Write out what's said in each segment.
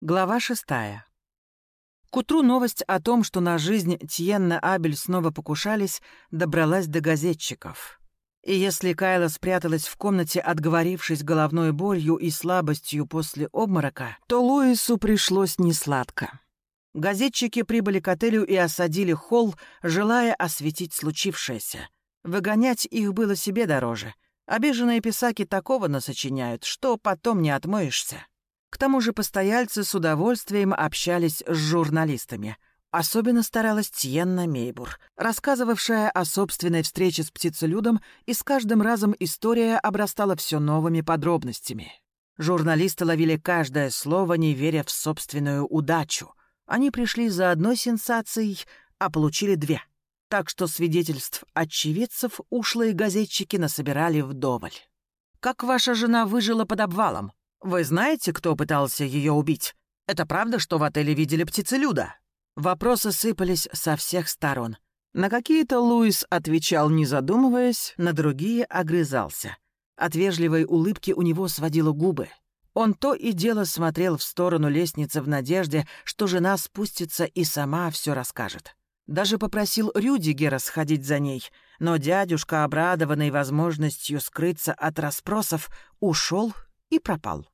Глава шестая. К утру новость о том, что на жизнь Тьенна Абель снова покушались, добралась до газетчиков. И если Кайла спряталась в комнате, отговорившись головной болью и слабостью после обморока, то Луису пришлось несладко. Газетчики прибыли к отелю и осадили холл, желая осветить случившееся. Выгонять их было себе дороже. Обиженные писаки такого насочиняют, что потом не отмоешься. К тому же постояльцы с удовольствием общались с журналистами. Особенно старалась Тьенна Мейбур, рассказывавшая о собственной встрече с птицелюдом, и с каждым разом история обрастала все новыми подробностями. Журналисты ловили каждое слово, не веря в собственную удачу. Они пришли за одной сенсацией, а получили две. Так что свидетельств очевидцев ушлые газетчики насобирали вдоволь. «Как ваша жена выжила под обвалом?» «Вы знаете, кто пытался ее убить? Это правда, что в отеле видели птицелюда?» Вопросы сыпались со всех сторон. На какие-то Луис отвечал, не задумываясь, на другие огрызался. От вежливой улыбки у него сводило губы. Он то и дело смотрел в сторону лестницы в надежде, что жена спустится и сама все расскажет. Даже попросил Рюдигера сходить за ней, но дядюшка, обрадованный возможностью скрыться от расспросов, ушел и пропал.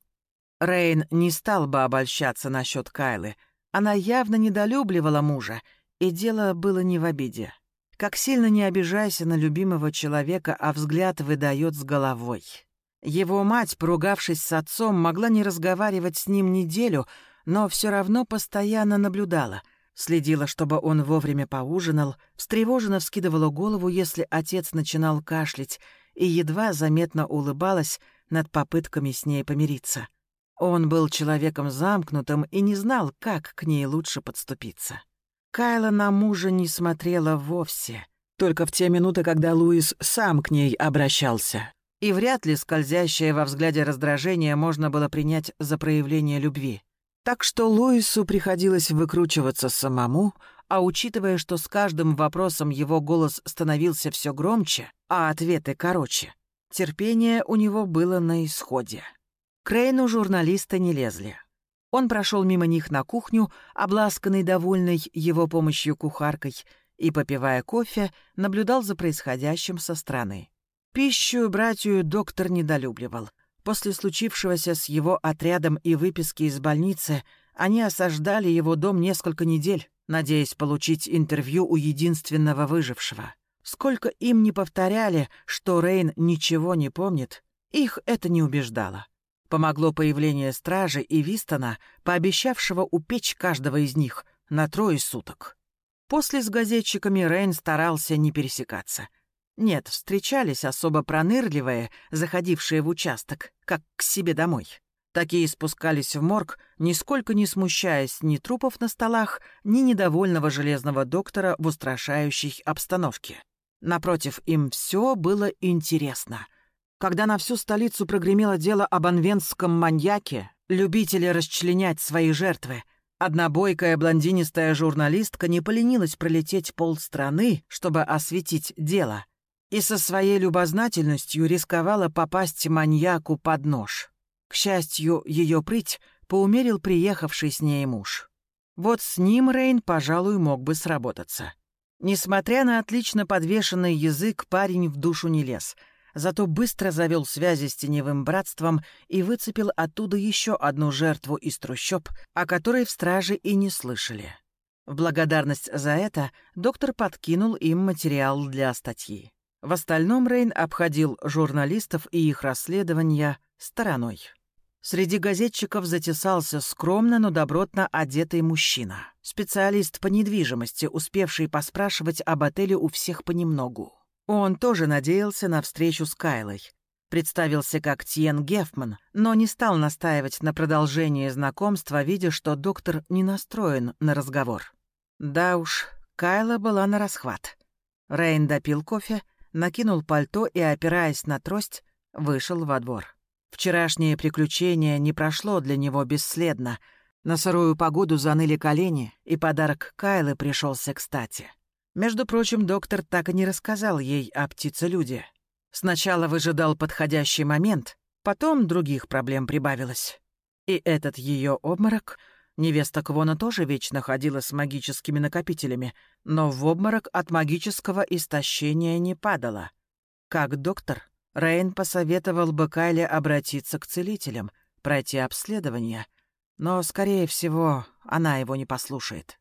Рейн не стал бы обольщаться насчет Кайлы. Она явно недолюбливала мужа, и дело было не в обиде. Как сильно не обижайся на любимого человека, а взгляд выдает с головой. Его мать, поругавшись с отцом, могла не разговаривать с ним неделю, но все равно постоянно наблюдала. Следила, чтобы он вовремя поужинал, встревоженно вскидывала голову, если отец начинал кашлять, и едва заметно улыбалась, над попытками с ней помириться. Он был человеком замкнутым и не знал, как к ней лучше подступиться. Кайла на мужа не смотрела вовсе, только в те минуты, когда Луис сам к ней обращался. И вряд ли скользящее во взгляде раздражение можно было принять за проявление любви. Так что Луису приходилось выкручиваться самому, а учитывая, что с каждым вопросом его голос становился все громче, а ответы короче, Терпение у него было на исходе. К Рейну журналисты не лезли. Он прошел мимо них на кухню, обласканный довольной его помощью кухаркой, и, попивая кофе, наблюдал за происходящим со стороны. Пищу братью доктор недолюбливал. После случившегося с его отрядом и выписки из больницы они осаждали его дом несколько недель, надеясь получить интервью у единственного выжившего. Сколько им не повторяли, что Рейн ничего не помнит, их это не убеждало. Помогло появление стражи и Вистона, пообещавшего упечь каждого из них на трое суток. После с газетчиками Рейн старался не пересекаться. Нет, встречались особо пронырливые, заходившие в участок, как к себе домой. Такие спускались в морг, нисколько не смущаясь ни трупов на столах, ни недовольного железного доктора в устрашающей обстановке. Напротив, им все было интересно. Когда на всю столицу прогремело дело об анвенском маньяке, любители расчленять свои жертвы, одна бойкая блондинистая журналистка не поленилась пролететь полстраны, чтобы осветить дело, и со своей любознательностью рисковала попасть маньяку под нож. К счастью, ее прыть поумерил приехавший с ней муж. Вот с ним Рейн, пожалуй, мог бы сработаться. Несмотря на отлично подвешенный язык, парень в душу не лез. Зато быстро завел связи с теневым братством и выцепил оттуда еще одну жертву из трущоб, о которой в страже и не слышали. В благодарность за это доктор подкинул им материал для статьи. В остальном Рейн обходил журналистов и их расследования стороной. Среди газетчиков затесался скромно, но добротно одетый мужчина. Специалист по недвижимости, успевший поспрашивать об отеле у всех понемногу. Он тоже надеялся на встречу с Кайлой. Представился как Тиен Гефман, но не стал настаивать на продолжении знакомства, видя, что доктор не настроен на разговор. Да уж, Кайла была на расхват. Рейн допил кофе, накинул пальто и, опираясь на трость, вышел во двор. Вчерашнее приключение не прошло для него бесследно. На сырую погоду заныли колени, и подарок Кайлы пришелся кстати. Между прочим, доктор так и не рассказал ей о птице-люде. Сначала выжидал подходящий момент, потом других проблем прибавилось. И этот ее обморок Невеста Квона тоже вечно ходила с магическими накопителями, но в обморок от магического истощения не падала. Как доктор, Рейн посоветовал бы Кайле обратиться к целителям, пройти обследование, но, скорее всего, она его не послушает.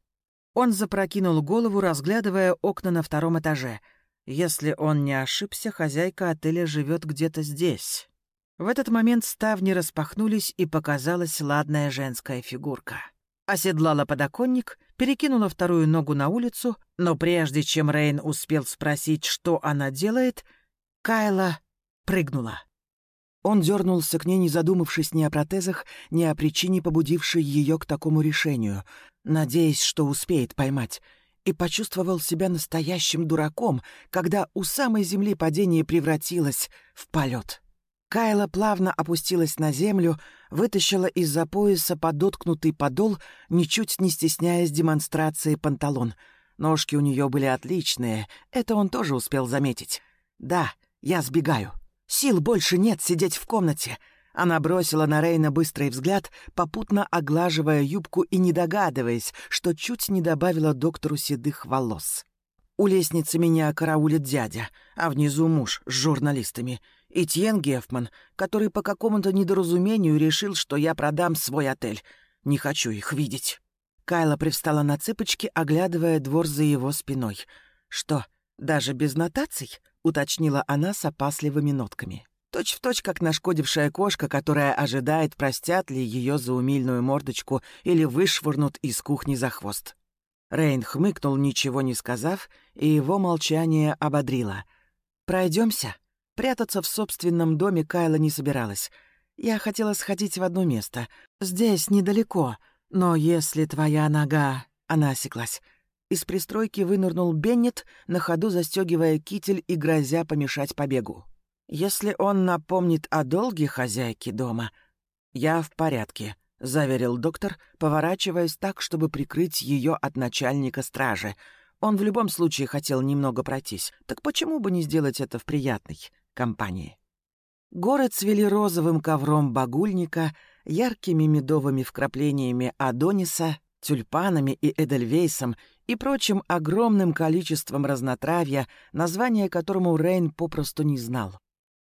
Он запрокинул голову, разглядывая окна на втором этаже. Если он не ошибся, хозяйка отеля живет где-то здесь. В этот момент ставни распахнулись, и показалась ладная женская фигурка. Оседлала подоконник, перекинула вторую ногу на улицу, но прежде чем Рейн успел спросить, что она делает, Кайла прыгнула. Он дернулся к ней, не задумавшись ни о протезах, ни о причине, побудившей ее к такому решению, надеясь, что успеет поймать, и почувствовал себя настоящим дураком, когда у самой земли падение превратилось в полет. Кайла плавно опустилась на землю, вытащила из-за пояса подоткнутый подол, ничуть не стесняясь демонстрации панталон. Ножки у нее были отличные, это он тоже успел заметить. «Да, я сбегаю. Сил больше нет сидеть в комнате». Она бросила на Рейна быстрый взгляд, попутно оглаживая юбку и не догадываясь, что чуть не добавила доктору седых волос. У лестницы меня караулит дядя, а внизу муж с журналистами — и Тьен Гефман, который по какому-то недоразумению решил, что я продам свой отель. Не хочу их видеть». Кайла привстала на цыпочки, оглядывая двор за его спиной. «Что, даже без нотаций?» — уточнила она с опасливыми нотками. Точь в точь, как нашкодившая кошка, которая ожидает, простят ли ее за умильную мордочку или вышвырнут из кухни за хвост. Рейн хмыкнул, ничего не сказав, и его молчание ободрило. Пройдемся. Прятаться в собственном доме Кайла не собиралась. Я хотела сходить в одно место. Здесь недалеко. Но если твоя нога... Она осеклась. Из пристройки вынырнул Беннет, на ходу застегивая китель и грозя помешать побегу. Если он напомнит о долге хозяйки дома... «Я в порядке», — заверил доктор, поворачиваясь так, чтобы прикрыть ее от начальника стражи. Он в любом случае хотел немного пройтись. Так почему бы не сделать это в приятной компании. Горы цвели розовым ковром багульника, яркими медовыми вкраплениями адониса, тюльпанами и эдельвейсом и прочим огромным количеством разнотравья, название которому Рейн попросту не знал.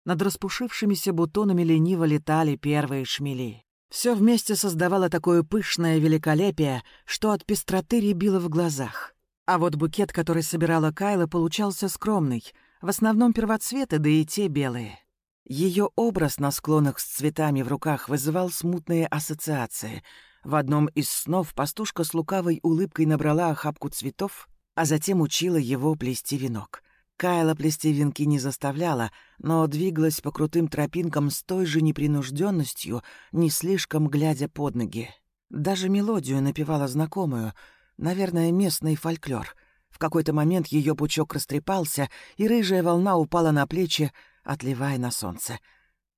Над распушившимися бутонами лениво летали первые шмели. Все вместе создавало такое пышное великолепие, что от пестроты рябило в глазах. А вот букет, который собирала Кайла, получался скромный — в основном первоцветы, да и те белые. Ее образ на склонах с цветами в руках вызывал смутные ассоциации. В одном из снов пастушка с лукавой улыбкой набрала охапку цветов, а затем учила его плести венок. Кайла плести венки не заставляла, но двигалась по крутым тропинкам с той же непринужденностью, не слишком глядя под ноги. Даже мелодию напевала знакомую, наверное, местный фольклор — в какой-то момент ее пучок растрепался, и рыжая волна упала на плечи, отливая на солнце.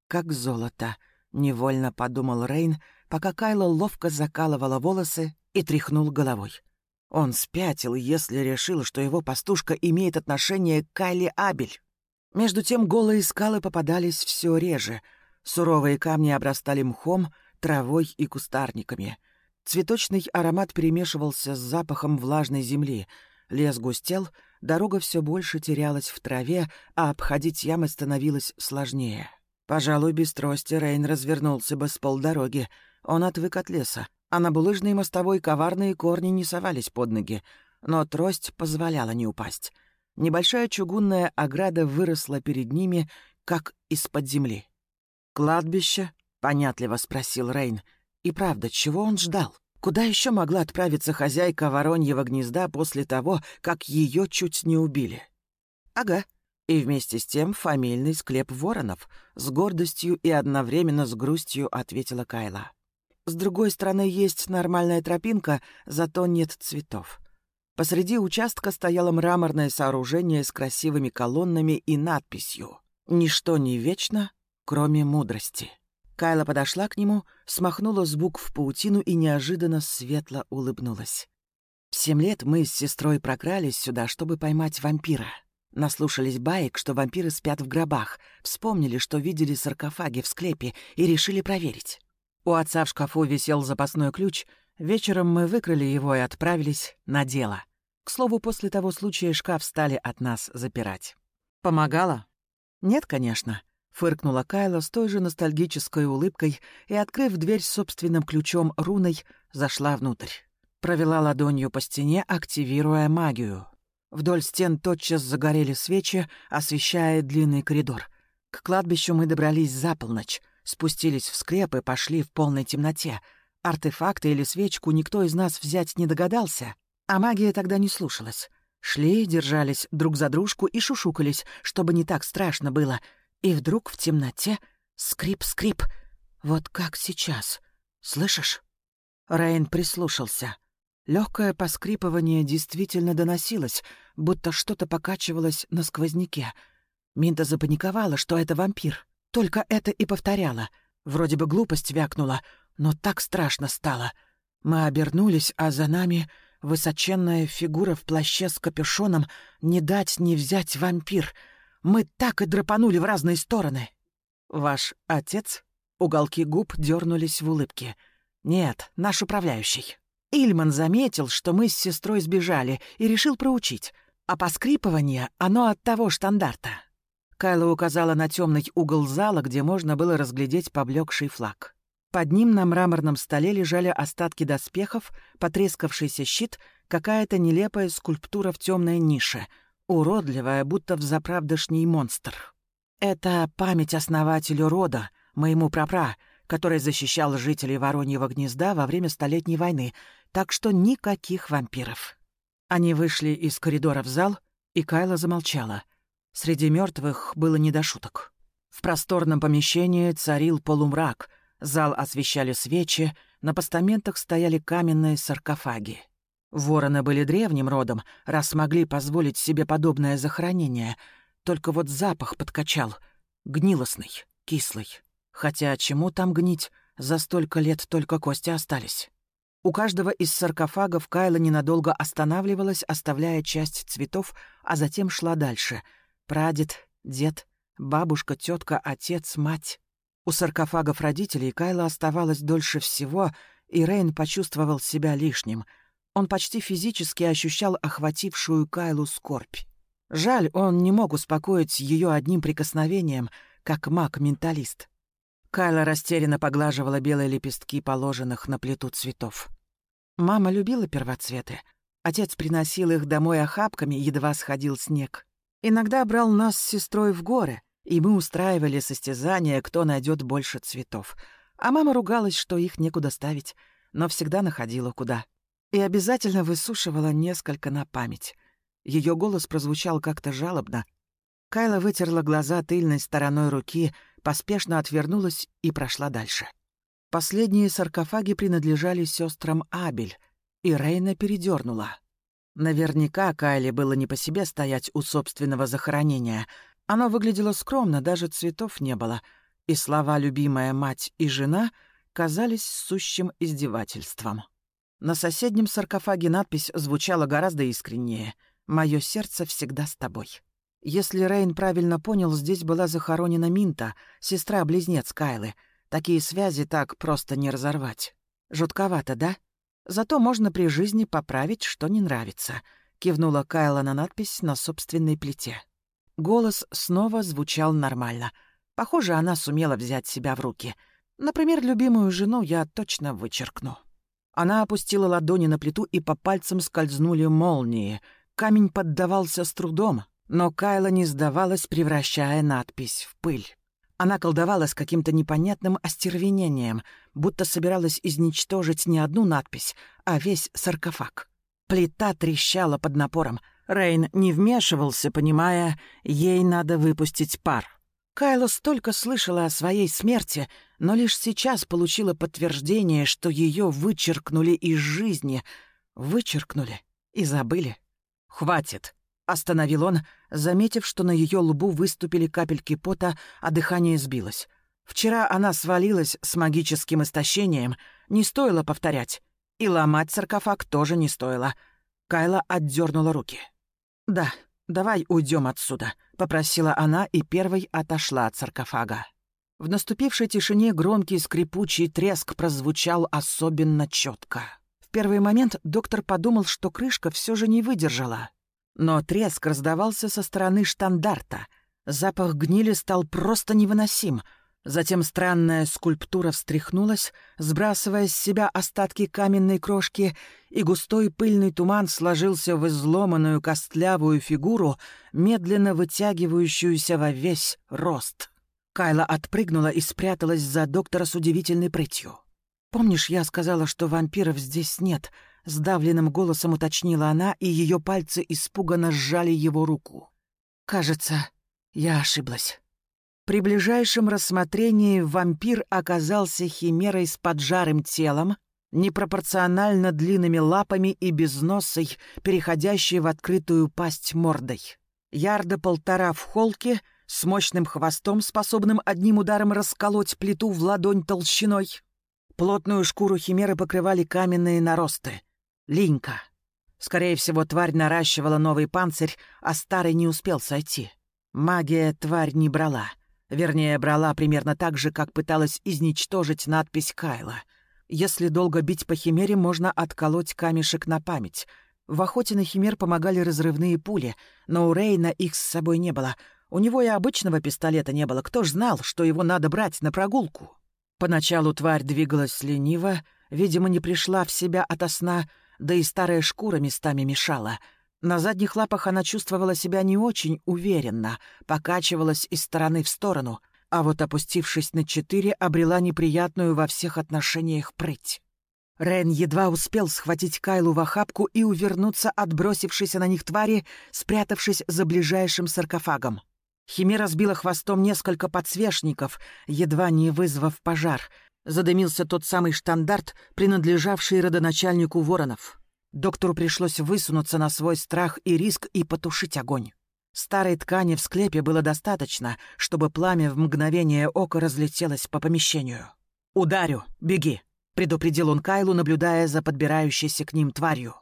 «Как золото!» — невольно подумал Рейн, пока Кайла ловко закалывала волосы и тряхнул головой. Он спятил, если решил, что его пастушка имеет отношение к Кайле Абель. Между тем голые скалы попадались все реже. Суровые камни обрастали мхом, травой и кустарниками. Цветочный аромат перемешивался с запахом влажной земли — Лес густел, дорога все больше терялась в траве, а обходить ямы становилось сложнее. Пожалуй, без трости Рейн развернулся бы с полдороги. Он отвык от леса, а на булыжной мостовой коварные корни не совались под ноги, но трость позволяла не упасть. Небольшая чугунная ограда выросла перед ними, как из-под земли. «Кладбище?» — понятливо спросил Рейн. И правда, чего он ждал? Куда еще могла отправиться хозяйка Вороньего гнезда после того, как ее чуть не убили? Ага. И вместе с тем фамильный склеп воронов, с гордостью и одновременно с грустью ответила Кайла. С другой стороны, есть нормальная тропинка, зато нет цветов. Посреди участка стояло мраморное сооружение с красивыми колоннами и надписью «Ничто не вечно, кроме мудрости». Кайла подошла к нему, смахнула с букв паутину и неожиданно светло улыбнулась. В семь лет мы с сестрой прокрались сюда, чтобы поймать вампира. Наслушались баек, что вампиры спят в гробах, вспомнили, что видели саркофаги в склепе и решили проверить. У отца в шкафу висел запасной ключ, Вечером мы выкрали его и отправились на дело. К слову, после того случая шкаф стали от нас запирать. Помогала? Нет, конечно. Фыркнула Кайла с той же ностальгической улыбкой и, открыв дверь собственным ключом руной, зашла внутрь. Провела ладонью по стене, активируя магию. Вдоль стен тотчас загорели свечи, освещая длинный коридор. К кладбищу мы добрались за полночь, спустились в скреп и пошли в полной темноте. Артефакты или свечку никто из нас взять не догадался, а магия тогда не слушалась. Шли, держались друг за дружку и шушукались, чтобы не так страшно было. И вдруг в темноте скрип-скрип. Вот как сейчас. Слышишь? Рейн прислушался. Легкое поскрипывание действительно доносилось, будто что-то покачивалось на сквозняке. Минта запаниковала, что это вампир. Только это и повторяла. Вроде бы глупость вякнула, но так страшно стало. Мы обернулись, а за нами высоченная фигура в плаще с капюшоном «Не дать не взять вампир». Мы так и драпанули в разные стороны. «Ваш отец?» Уголки губ дернулись в улыбке. «Нет, наш управляющий». Ильман заметил, что мы с сестрой сбежали, и решил проучить. А поскрипывание — оно от того штандарта. Кайла указала на темный угол зала, где можно было разглядеть поблекший флаг. Под ним на мраморном столе лежали остатки доспехов, потрескавшийся щит, какая-то нелепая скульптура в темной нише, уродливая, будто взаправдышний монстр. Это память основателю рода, моему прапра, который защищал жителей Вороньего гнезда во время Столетней войны, так что никаких вампиров. Они вышли из коридора в зал, и Кайла замолчала. Среди мертвых было не до шуток. В просторном помещении царил полумрак, зал освещали свечи, на постаментах стояли каменные саркофаги. Вороны были древним родом, раз могли позволить себе подобное захоронение. Только вот запах подкачал. Гнилостный, кислый. Хотя чему там гнить? За столько лет только кости остались. У каждого из саркофагов Кайла ненадолго останавливалась, оставляя часть цветов, а затем шла дальше — Прадед, дед, бабушка, тетка, отец, мать. У саркофагов родителей Кайла оставалась дольше всего, и Рейн почувствовал себя лишним. Он почти физически ощущал охватившую Кайлу скорбь. Жаль, он не мог успокоить ее одним прикосновением, как маг-менталист. Кайла растерянно поглаживала белые лепестки, положенных на плиту цветов. Мама любила первоцветы. Отец приносил их домой охапками, едва сходил снег. Иногда брал нас с сестрой в горы, и мы устраивали состязания, кто найдет больше цветов. А мама ругалась, что их некуда ставить, но всегда находила куда. И обязательно высушивала несколько на память. Ее голос прозвучал как-то жалобно. Кайла вытерла глаза тыльной стороной руки, поспешно отвернулась и прошла дальше. Последние саркофаги принадлежали сестрам Абель, и Рейна передернула. Наверняка Кайле было не по себе стоять у собственного захоронения. Оно выглядело скромно, даже цветов не было. И слова «любимая мать» и «жена» казались сущим издевательством. На соседнем саркофаге надпись звучала гораздо искреннее «Мое сердце всегда с тобой». Если Рейн правильно понял, здесь была захоронена Минта, сестра-близнец Кайлы. Такие связи так просто не разорвать. Жутковато, да? Зато можно при жизни поправить, что не нравится», — кивнула Кайла на надпись на собственной плите. Голос снова звучал нормально. Похоже, она сумела взять себя в руки. Например, любимую жену я точно вычеркну. Она опустила ладони на плиту, и по пальцам скользнули молнии. Камень поддавался с трудом, но Кайла не сдавалась, превращая надпись в пыль. Она колдовала с каким-то непонятным остервенением, будто собиралась изничтожить не одну надпись, а весь саркофаг. Плита трещала под напором. Рейн не вмешивался, понимая, ей надо выпустить пар. Кайла столько слышала о своей смерти, но лишь сейчас получила подтверждение, что ее вычеркнули из жизни. Вычеркнули и забыли. «Хватит», Остановил он, заметив, что на ее лбу выступили капельки пота, а дыхание сбилось. Вчера она свалилась с магическим истощением, не стоило повторять. И ломать саркофаг тоже не стоило. Кайла отдернула руки. «Да, давай уйдем отсюда», — попросила она и первой отошла от саркофага. В наступившей тишине громкий скрипучий треск прозвучал особенно четко. первый момент доктор подумал, что крышка все же не выдержала. Но треск раздавался со стороны штандарта. Запах гнили стал просто невыносим. Затем странная скульптура встряхнулась, сбрасывая с себя остатки каменной крошки, и густой пыльный туман сложился в изломанную костлявую фигуру, медленно вытягивающуюся во весь рост. Кайла отпрыгнула и спряталась за доктора с удивительной прытью. «Помнишь, я сказала, что вампиров здесь нет?» — сдавленным голосом уточнила она, и ее пальцы испуганно сжали его руку. «Кажется, я ошиблась». При ближайшем рассмотрении вампир оказался химерой с поджарым телом, непропорционально длинными лапами и безносой, переходящей в открытую пасть мордой. Ярда полтора в холке, с мощным хвостом, способным одним ударом расколоть плиту в ладонь толщиной. Плотную шкуру химеры покрывали каменные наросты. Линька. Скорее всего, тварь наращивала новый панцирь, а старый не успел сойти. Магия тварь не брала. Вернее, брала примерно так же, как пыталась изничтожить надпись Кайла. Если долго бить по химере, можно отколоть камешек на память. В охоте на химер помогали разрывные пули, но у Рейна их с собой не было. У него и обычного пистолета не было. Кто ж знал, что его надо брать на прогулку? Поначалу тварь двигалась лениво, видимо, не пришла в себя ото сна, да и старая шкура местами мешала — на задних лапах она чувствовала себя не очень уверенно, покачивалась из стороны в сторону, а вот опустившись на четыре, обрела неприятную во всех отношениях прыть. Рен едва успел схватить Кайлу в охапку и увернуться от бросившейся на них твари, спрятавшись за ближайшим саркофагом. Химера сбила хвостом несколько подсвечников, едва не вызвав пожар. Задымился тот самый штандарт, принадлежавший родоначальнику воронов. Доктору пришлось высунуться на свой страх и риск и потушить огонь. Старой ткани в склепе было достаточно, чтобы пламя в мгновение ока разлетелось по помещению. «Ударю! Беги!» — предупредил он Кайлу, наблюдая за подбирающейся к ним тварью.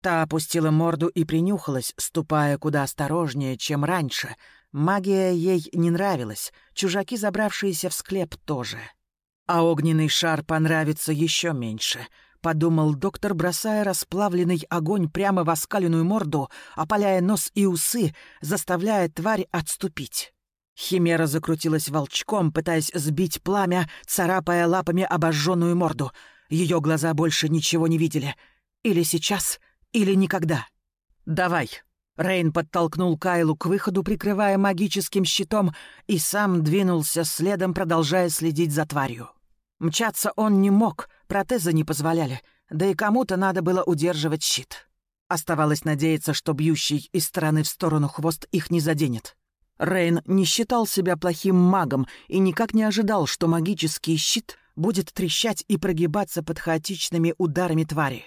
Та опустила морду и принюхалась, ступая куда осторожнее, чем раньше. Магия ей не нравилась, чужаки, забравшиеся в склеп, тоже. А огненный шар понравится еще меньше —— подумал доктор, бросая расплавленный огонь прямо в оскаленную морду, опаляя нос и усы, заставляя тварь отступить. Химера закрутилась волчком, пытаясь сбить пламя, царапая лапами обожженную морду. Ее глаза больше ничего не видели. Или сейчас, или никогда. «Давай!» Рейн подтолкнул Кайлу к выходу, прикрывая магическим щитом, и сам двинулся следом, продолжая следить за тварью. Мчаться он не мог, Протезы не позволяли, да и кому-то надо было удерживать щит. Оставалось надеяться, что бьющий из стороны в сторону хвост их не заденет. Рейн не считал себя плохим магом и никак не ожидал, что магический щит будет трещать и прогибаться под хаотичными ударами твари.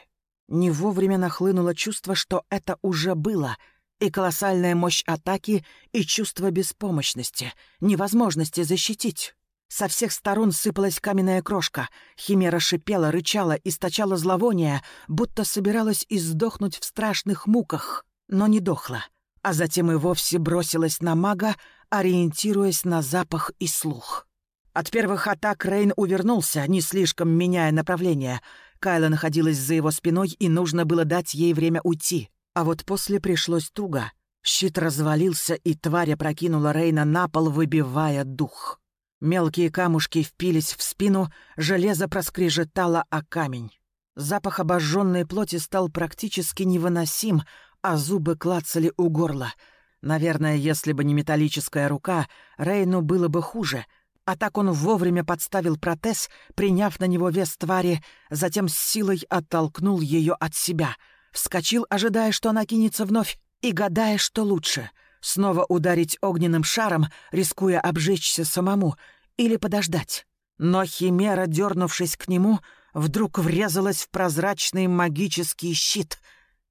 Не вовремя нахлынуло чувство, что это уже было, и колоссальная мощь атаки, и чувство беспомощности, невозможности защитить. Со всех сторон сыпалась каменная крошка. Химера шипела, рычала, источала зловоние, будто собиралась издохнуть в страшных муках, но не дохла. А затем и вовсе бросилась на мага, ориентируясь на запах и слух. От первых атак Рейн увернулся, не слишком меняя направление. Кайла находилась за его спиной, и нужно было дать ей время уйти. А вот после пришлось туго. Щит развалился, и тварь прокинула Рейна на пол, выбивая дух. Мелкие камушки впились в спину, железо проскрежетало о камень. Запах обожженной плоти стал практически невыносим, а зубы клацали у горла. Наверное, если бы не металлическая рука, Рейну было бы хуже. А так он вовремя подставил протез, приняв на него вес твари, затем с силой оттолкнул ее от себя. Вскочил, ожидая, что она кинется вновь, и гадая, что лучше — снова ударить огненным шаром, рискуя обжечься самому, или подождать. Но Химера, дернувшись к нему, вдруг врезалась в прозрачный магический щит.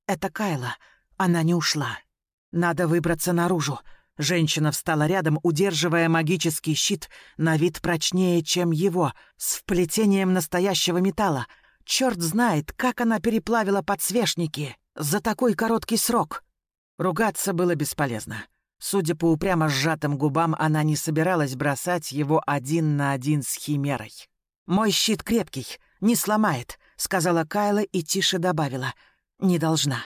Это Кайла. Она не ушла. Надо выбраться наружу. Женщина встала рядом, удерживая магический щит, на вид прочнее, чем его, с вплетением настоящего металла. Черт знает, как она переплавила подсвечники за такой короткий срок. Ругаться было бесполезно. Судя по упрямо сжатым губам, она не собиралась бросать его один на один с Химерой. «Мой щит крепкий, не сломает», — сказала Кайла и тише добавила. «Не должна».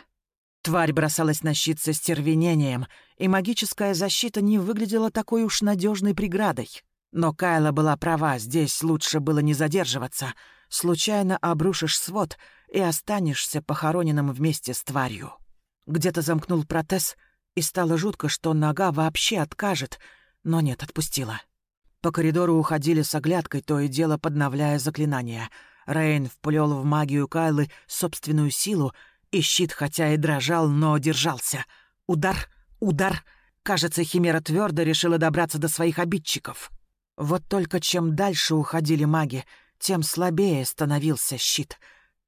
Тварь бросалась на щит со стервенением, и магическая защита не выглядела такой уж надежной преградой. Но Кайла была права, здесь лучше было не задерживаться. Случайно обрушишь свод и останешься похороненным вместе с тварью. Где-то замкнул протез, и стало жутко, что нога вообще откажет, но нет, отпустила. По коридору уходили с оглядкой, то и дело подновляя заклинания. Рейн вплел в магию Кайлы собственную силу, и щит хотя и дрожал, но держался. Удар, удар. Кажется, Химера твердо решила добраться до своих обидчиков. Вот только чем дальше уходили маги, тем слабее становился щит.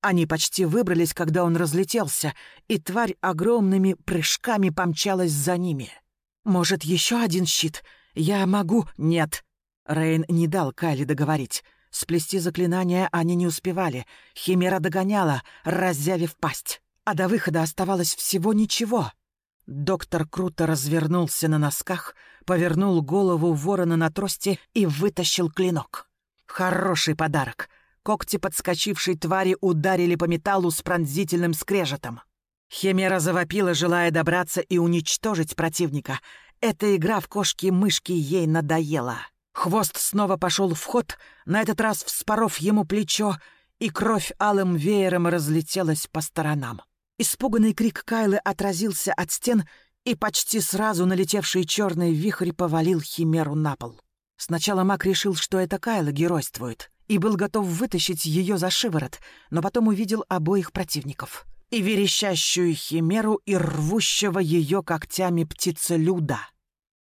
Они почти выбрались, когда он разлетелся, и тварь огромными прыжками помчалась за ними. «Может, еще один щит? Я могу...» «Нет!» Рейн не дал Кайли договорить. Сплести заклинания они не успевали. Химера догоняла, раззявив пасть. А до выхода оставалось всего ничего. Доктор круто развернулся на носках, повернул голову ворона на трости и вытащил клинок. Хороший подарок. Когти подскочившей твари ударили по металлу с пронзительным скрежетом. Химера завопила, желая добраться и уничтожить противника. Эта игра в кошки-мышки ей надоела. Хвост снова пошел в ход, на этот раз вспоров ему плечо, и кровь алым веером разлетелась по сторонам. Испуганный крик Кайлы отразился от стен, и почти сразу налетевший черный вихрь повалил Химеру на пол. Сначала маг решил, что это Кайла геройствует, и был готов вытащить ее за шиворот, но потом увидел обоих противников. И верещащую Химеру, и рвущего ее когтями птицелюда.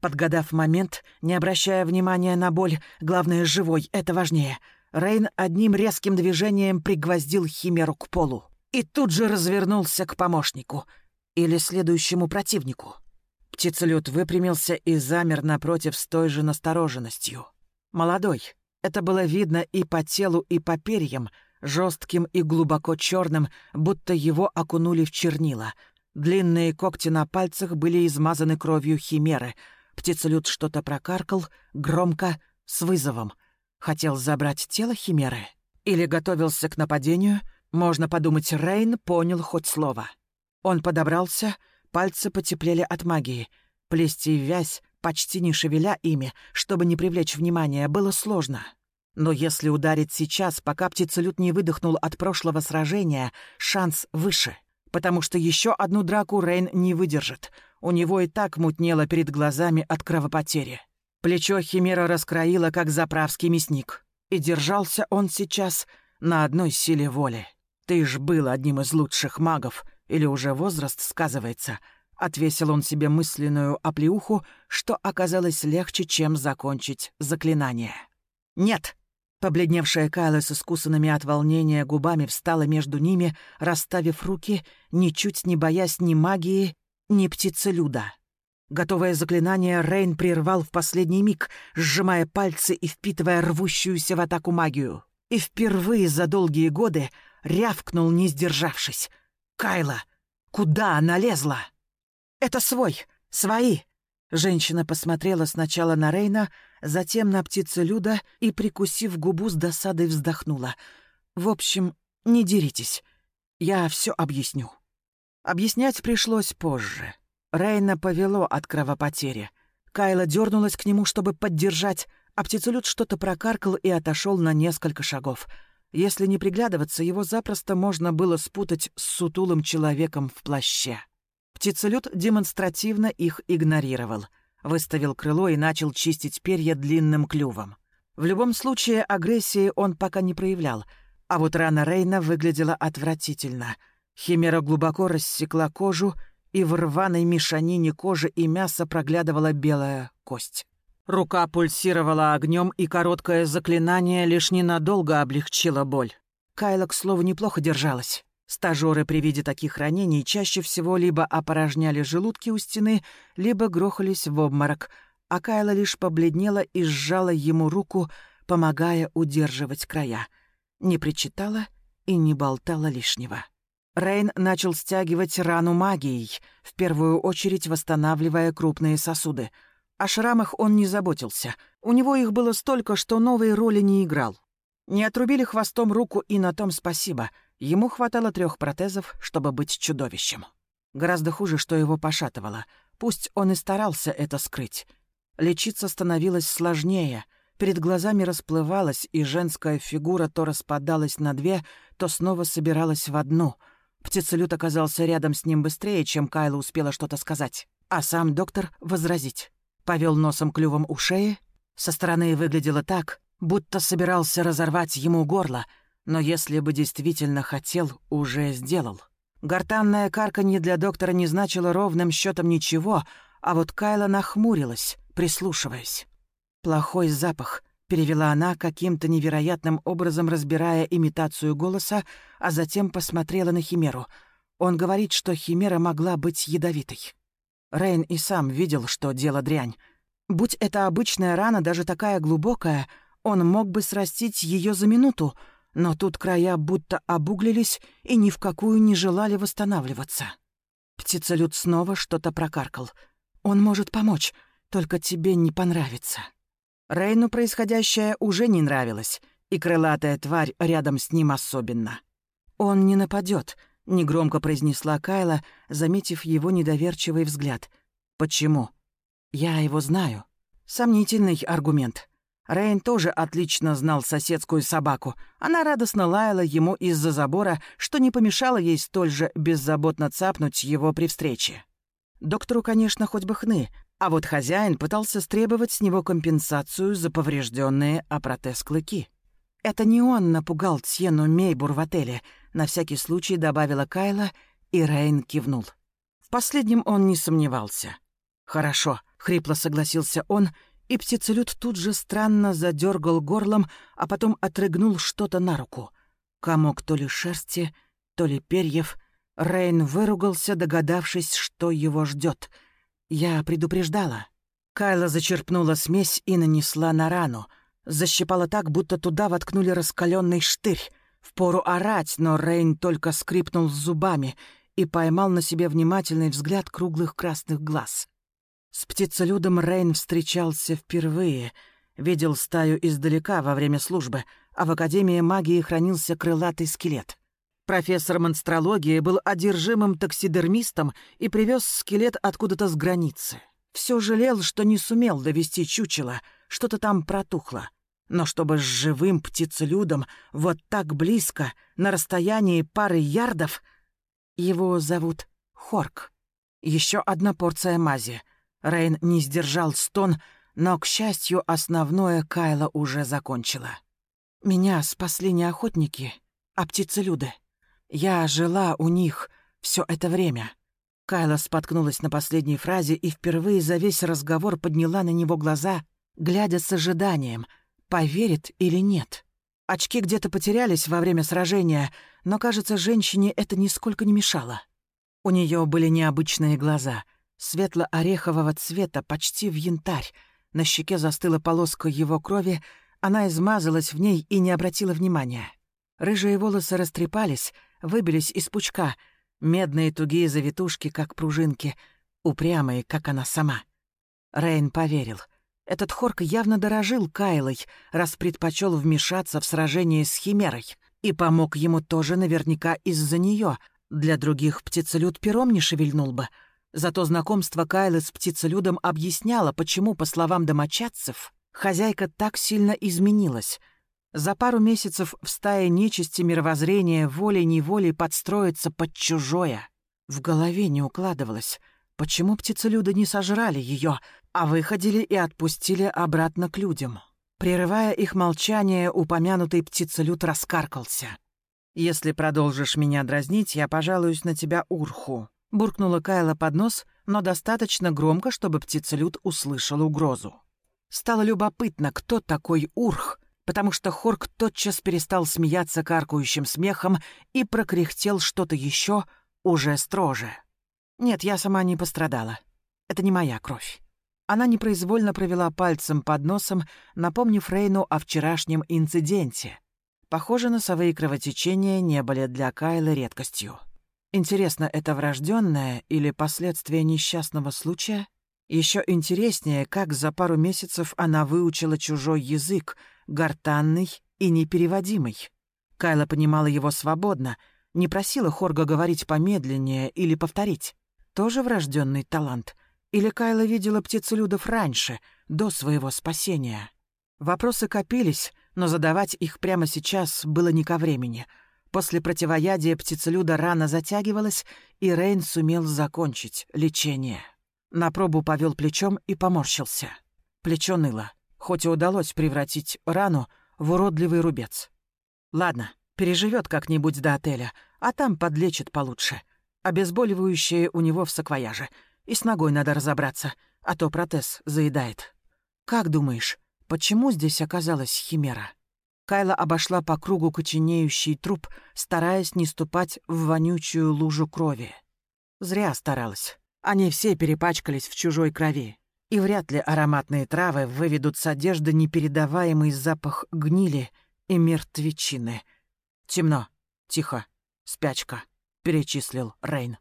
Подгадав момент, не обращая внимания на боль, главное, живой, это важнее, Рейн одним резким движением пригвоздил Химеру к полу и тут же развернулся к помощнику или следующему противнику. Птицелюд выпрямился и замер напротив с той же настороженностью. Молодой. Это было видно и по телу, и по перьям, жестким и глубоко черным, будто его окунули в чернила. Длинные когти на пальцах были измазаны кровью химеры. Птицелюд что-то прокаркал, громко, с вызовом. Хотел забрать тело химеры? Или готовился к нападению — можно подумать, Рейн понял хоть слово. Он подобрался, пальцы потеплели от магии. Плести вязь, почти не шевеля ими, чтобы не привлечь внимания, было сложно. Но если ударить сейчас, пока птицелют не выдохнул от прошлого сражения, шанс выше. Потому что еще одну драку Рейн не выдержит. У него и так мутнело перед глазами от кровопотери. Плечо Химера раскроило, как заправский мясник. И держался он сейчас на одной силе воли. «Ты ж был одним из лучших магов, или уже возраст сказывается?» Отвесил он себе мысленную оплеуху, что оказалось легче, чем закончить заклинание. «Нет!» Побледневшая Кайла с искусанными от волнения губами встала между ними, расставив руки, ничуть не боясь ни магии, ни птицелюда. Готовое заклинание Рейн прервал в последний миг, сжимая пальцы и впитывая рвущуюся в атаку магию. И впервые за долгие годы рявкнул, не сдержавшись. «Кайла! Куда она лезла?» «Это свой! Свои!» Женщина посмотрела сначала на Рейна, затем на птицу Люда и, прикусив губу, с досадой вздохнула. «В общем, не деритесь. Я все объясню». Объяснять пришлось позже. Рейна повело от кровопотери. Кайла дернулась к нему, чтобы поддержать, а птицелюд что-то прокаркал и отошел на несколько шагов — если не приглядываться, его запросто можно было спутать с сутулым человеком в плаще. Птицелюд демонстративно их игнорировал. Выставил крыло и начал чистить перья длинным клювом. В любом случае, агрессии он пока не проявлял, а вот рана Рейна выглядела отвратительно. Химера глубоко рассекла кожу, и в рваной мешанине кожи и мяса проглядывала белая кость. Рука пульсировала огнем, и короткое заклинание лишь ненадолго облегчило боль. Кайла, к слову, неплохо держалась. Стажеры при виде таких ранений чаще всего либо опорожняли желудки у стены, либо грохались в обморок, а Кайла лишь побледнела и сжала ему руку, помогая удерживать края. Не причитала и не болтала лишнего. Рейн начал стягивать рану магией, в первую очередь восстанавливая крупные сосуды — о шрамах он не заботился. У него их было столько, что новые роли не играл. Не отрубили хвостом руку, и на том спасибо. Ему хватало трех протезов, чтобы быть чудовищем. Гораздо хуже, что его пошатывало. Пусть он и старался это скрыть. Лечиться становилось сложнее. Перед глазами расплывалась, и женская фигура то распадалась на две, то снова собиралась в одну. Птицелют оказался рядом с ним быстрее, чем Кайла успела что-то сказать. А сам доктор — возразить. Повел носом клювом у шеи. Со стороны выглядело так, будто собирался разорвать ему горло, но если бы действительно хотел, уже сделал. Гортанное карканье для доктора не значило ровным счетом ничего, а вот Кайла нахмурилась, прислушиваясь. «Плохой запах», — перевела она, каким-то невероятным образом разбирая имитацию голоса, а затем посмотрела на Химеру. Он говорит, что Химера могла быть ядовитой. Рейн и сам видел, что дело дрянь. Будь это обычная рана, даже такая глубокая, он мог бы срастить ее за минуту, но тут края будто обуглились и ни в какую не желали восстанавливаться. Птицелюд снова что-то прокаркал. «Он может помочь, только тебе не понравится». Рейну происходящее уже не нравилось, и крылатая тварь рядом с ним особенно. «Он не нападет», — негромко произнесла Кайла, заметив его недоверчивый взгляд. «Почему?» «Я его знаю». Сомнительный аргумент. Рейн тоже отлично знал соседскую собаку. Она радостно лаяла ему из-за забора, что не помешало ей столь же беззаботно цапнуть его при встрече. Доктору, конечно, хоть бы хны, а вот хозяин пытался стребовать с него компенсацию за поврежденные о протез клыки. Это не он напугал Тьену Мейбур в отеле, на всякий случай добавила Кайла, и Рейн кивнул. В последнем он не сомневался. «Хорошо», — хрипло согласился он и птицелюд тут же странно задергал горлом, а потом отрыгнул что-то на руку. Комок то ли шерсти, то ли перьев. Рейн выругался, догадавшись, что его ждет. Я предупреждала. Кайла зачерпнула смесь и нанесла на рану. Защипала так, будто туда воткнули раскаленный штырь. Впору орать, но Рейн только скрипнул зубами и поймал на себе внимательный взгляд круглых красных глаз. С птицелюдом Рейн встречался впервые, видел стаю издалека во время службы, а в Академии магии хранился крылатый скелет. Профессор монстрологии был одержимым таксидермистом и привез скелет откуда-то с границы. Все жалел, что не сумел довести чучело, что-то там протухло. Но чтобы с живым птицелюдом вот так близко, на расстоянии пары ярдов... Его зовут Хорк. Еще одна порция мази — Рейн не сдержал стон, но, к счастью, основное Кайла уже закончила. «Меня спасли не охотники, а птицелюды. Я жила у них все это время». Кайла споткнулась на последней фразе и впервые за весь разговор подняла на него глаза, глядя с ожиданием, поверит или нет. Очки где-то потерялись во время сражения, но, кажется, женщине это нисколько не мешало. У нее были необычные глаза — светло-орехового цвета, почти в янтарь. На щеке застыла полоска его крови, она измазалась в ней и не обратила внимания. Рыжие волосы растрепались, выбились из пучка, медные тугие завитушки, как пружинки, упрямые, как она сама. Рейн поверил. Этот Хорк явно дорожил Кайлой, раз предпочел вмешаться в сражение с Химерой, и помог ему тоже наверняка из-за нее. Для других птицелюд пером не шевельнул бы — Зато знакомство Кайлы с птицелюдом объясняло, почему, по словам домочадцев, хозяйка так сильно изменилась. За пару месяцев в стае нечисти мировоззрения волей-неволей подстроиться под чужое. В голове не укладывалось, почему птицелюды не сожрали ее, а выходили и отпустили обратно к людям. Прерывая их молчание, упомянутый птицелюд раскаркался. «Если продолжишь меня дразнить, я пожалуюсь на тебя Урху», Буркнула Кайла под нос, но достаточно громко, чтобы птицелюд услышал угрозу. Стало любопытно, кто такой Урх, потому что Хорк тотчас перестал смеяться каркающим смехом и прокряхтел что-то еще уже строже. Нет, я сама не пострадала. Это не моя кровь. Она непроизвольно провела пальцем под носом, напомнив Рейну о вчерашнем инциденте. Похоже, носовые кровотечения не были для Кайлы редкостью. Интересно, это врожденное или последствия несчастного случая? Еще интереснее, как за пару месяцев она выучила чужой язык, гортанный и непереводимый. Кайла понимала его свободно, не просила Хорга говорить помедленнее или повторить. Тоже врожденный талант. Или Кайла видела птицелюдов раньше, до своего спасения. Вопросы копились, но задавать их прямо сейчас было не ко времени. После противоядия птицелюда рана затягивалась, и Рейн сумел закончить лечение. На пробу повел плечом и поморщился. Плечо ныло, хоть и удалось превратить рану в уродливый рубец. Ладно, переживет как-нибудь до отеля, а там подлечит получше. Обезболивающее у него в саквояже. И с ногой надо разобраться, а то протез заедает. Как думаешь, почему здесь оказалась химера? Кайла обошла по кругу коченеющий труп, стараясь не ступать в вонючую лужу крови. Зря старалась. Они все перепачкались в чужой крови. И вряд ли ароматные травы выведут с одежды непередаваемый запах гнили и мертвечины. Темно, тихо, спячка, перечислил Рейн.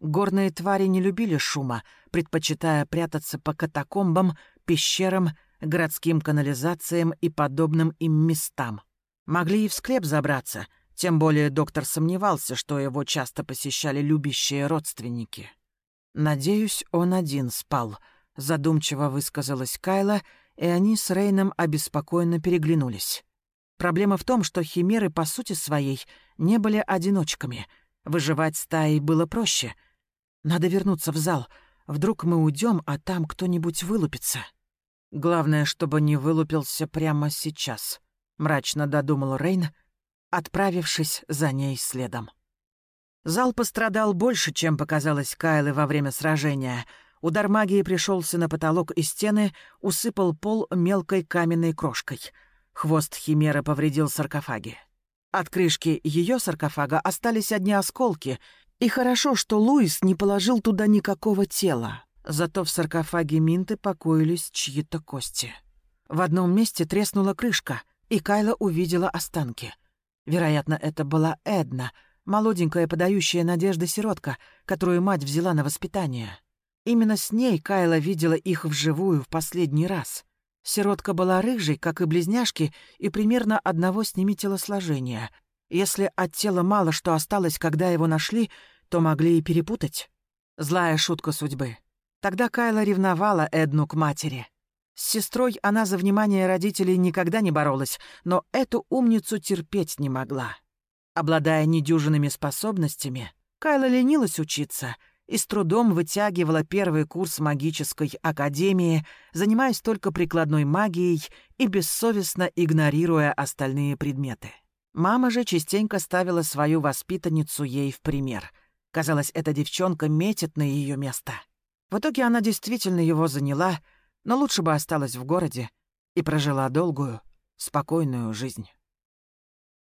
Горные твари не любили шума, предпочитая прятаться по катакомбам, пещерам, городским канализациям и подобным им местам. Могли и в склеп забраться, тем более доктор сомневался, что его часто посещали любящие родственники. «Надеюсь, он один спал», — задумчиво высказалась Кайла, и они с Рейном обеспокоенно переглянулись. Проблема в том, что химеры по сути своей не были одиночками. Выживать стаей было проще. Надо вернуться в зал. Вдруг мы уйдем, а там кто-нибудь вылупится. Главное, чтобы не вылупился прямо сейчас, мрачно додумал Рейн, отправившись за ней следом. Зал пострадал больше, чем показалось Кайлы во время сражения. Удар магии пришелся на потолок и стены, усыпал пол мелкой каменной крошкой. Хвост химеры повредил саркофаги. От крышки ее саркофага остались одни осколки, и хорошо, что Луис не положил туда никакого тела. Зато в саркофаге Минты покоились чьи-то кости. В одном месте треснула крышка, и Кайла увидела останки. Вероятно, это была Эдна — молоденькая подающая надежды сиротка, которую мать взяла на воспитание. Именно с ней Кайла видела их вживую в последний раз. Сиротка была рыжей, как и близняшки, и примерно одного с ними телосложения. Если от тела мало что осталось, когда его нашли, то могли и перепутать. Злая шутка судьбы. Тогда Кайла ревновала Эдну к матери. С сестрой она за внимание родителей никогда не боролась, но эту умницу терпеть не могла. Обладая недюжинными способностями, Кайла ленилась учиться и с трудом вытягивала первый курс магической академии, занимаясь только прикладной магией и бессовестно игнорируя остальные предметы. Мама же частенько ставила свою воспитанницу ей в пример. Казалось, эта девчонка метит на ее место. В итоге она действительно его заняла, но лучше бы осталась в городе и прожила долгую, спокойную жизнь.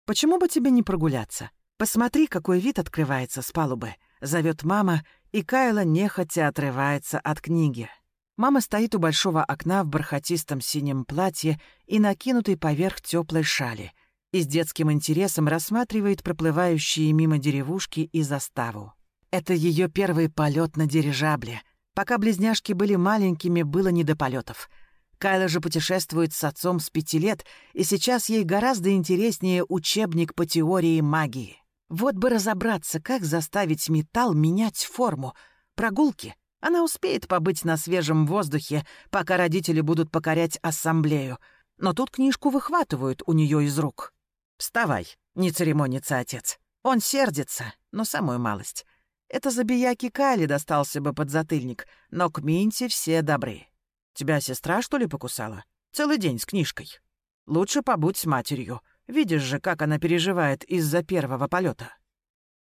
Почему бы тебе не прогуляться? Посмотри, какой вид открывается с палубы. Зовет мама, и Кайла нехотя отрывается от книги. Мама стоит у большого окна в бархатистом синем платье и накинутой поверх теплой шали и с детским интересом рассматривает проплывающие мимо деревушки и заставу. Это ее первый полет на дирижабле. Пока близняшки были маленькими, было не до полетов — Кайла же путешествует с отцом с пяти лет, и сейчас ей гораздо интереснее учебник по теории магии. Вот бы разобраться, как заставить металл менять форму. Прогулки. Она успеет побыть на свежем воздухе, пока родители будут покорять ассамблею. Но тут книжку выхватывают у нее из рук. «Вставай», — не церемонится отец. Он сердится, но самую малость. Это забияки Кайли достался бы под затыльник, но к Минте все добры. Тебя сестра, что ли, покусала? Целый день с книжкой. Лучше побудь с матерью. Видишь же, как она переживает из-за первого полета.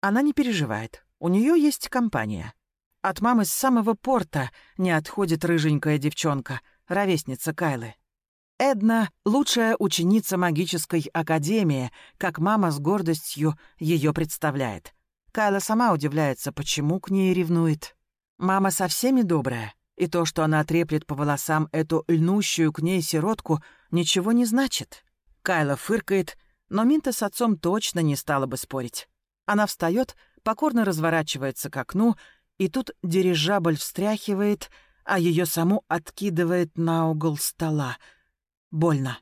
Она не переживает. У нее есть компания. От мамы с самого порта не отходит рыженькая девчонка, ровесница Кайлы. Эдна — лучшая ученица магической академии, как мама с гордостью ее представляет. Кайла сама удивляется, почему к ней ревнует. Мама со всеми добрая, и то, что она треплет по волосам эту льнущую к ней сиротку, ничего не значит. Кайла фыркает, но Минта с отцом точно не стала бы спорить. Она встает, покорно разворачивается к окну, и тут дирижабль встряхивает, а ее саму откидывает на угол стола. Больно.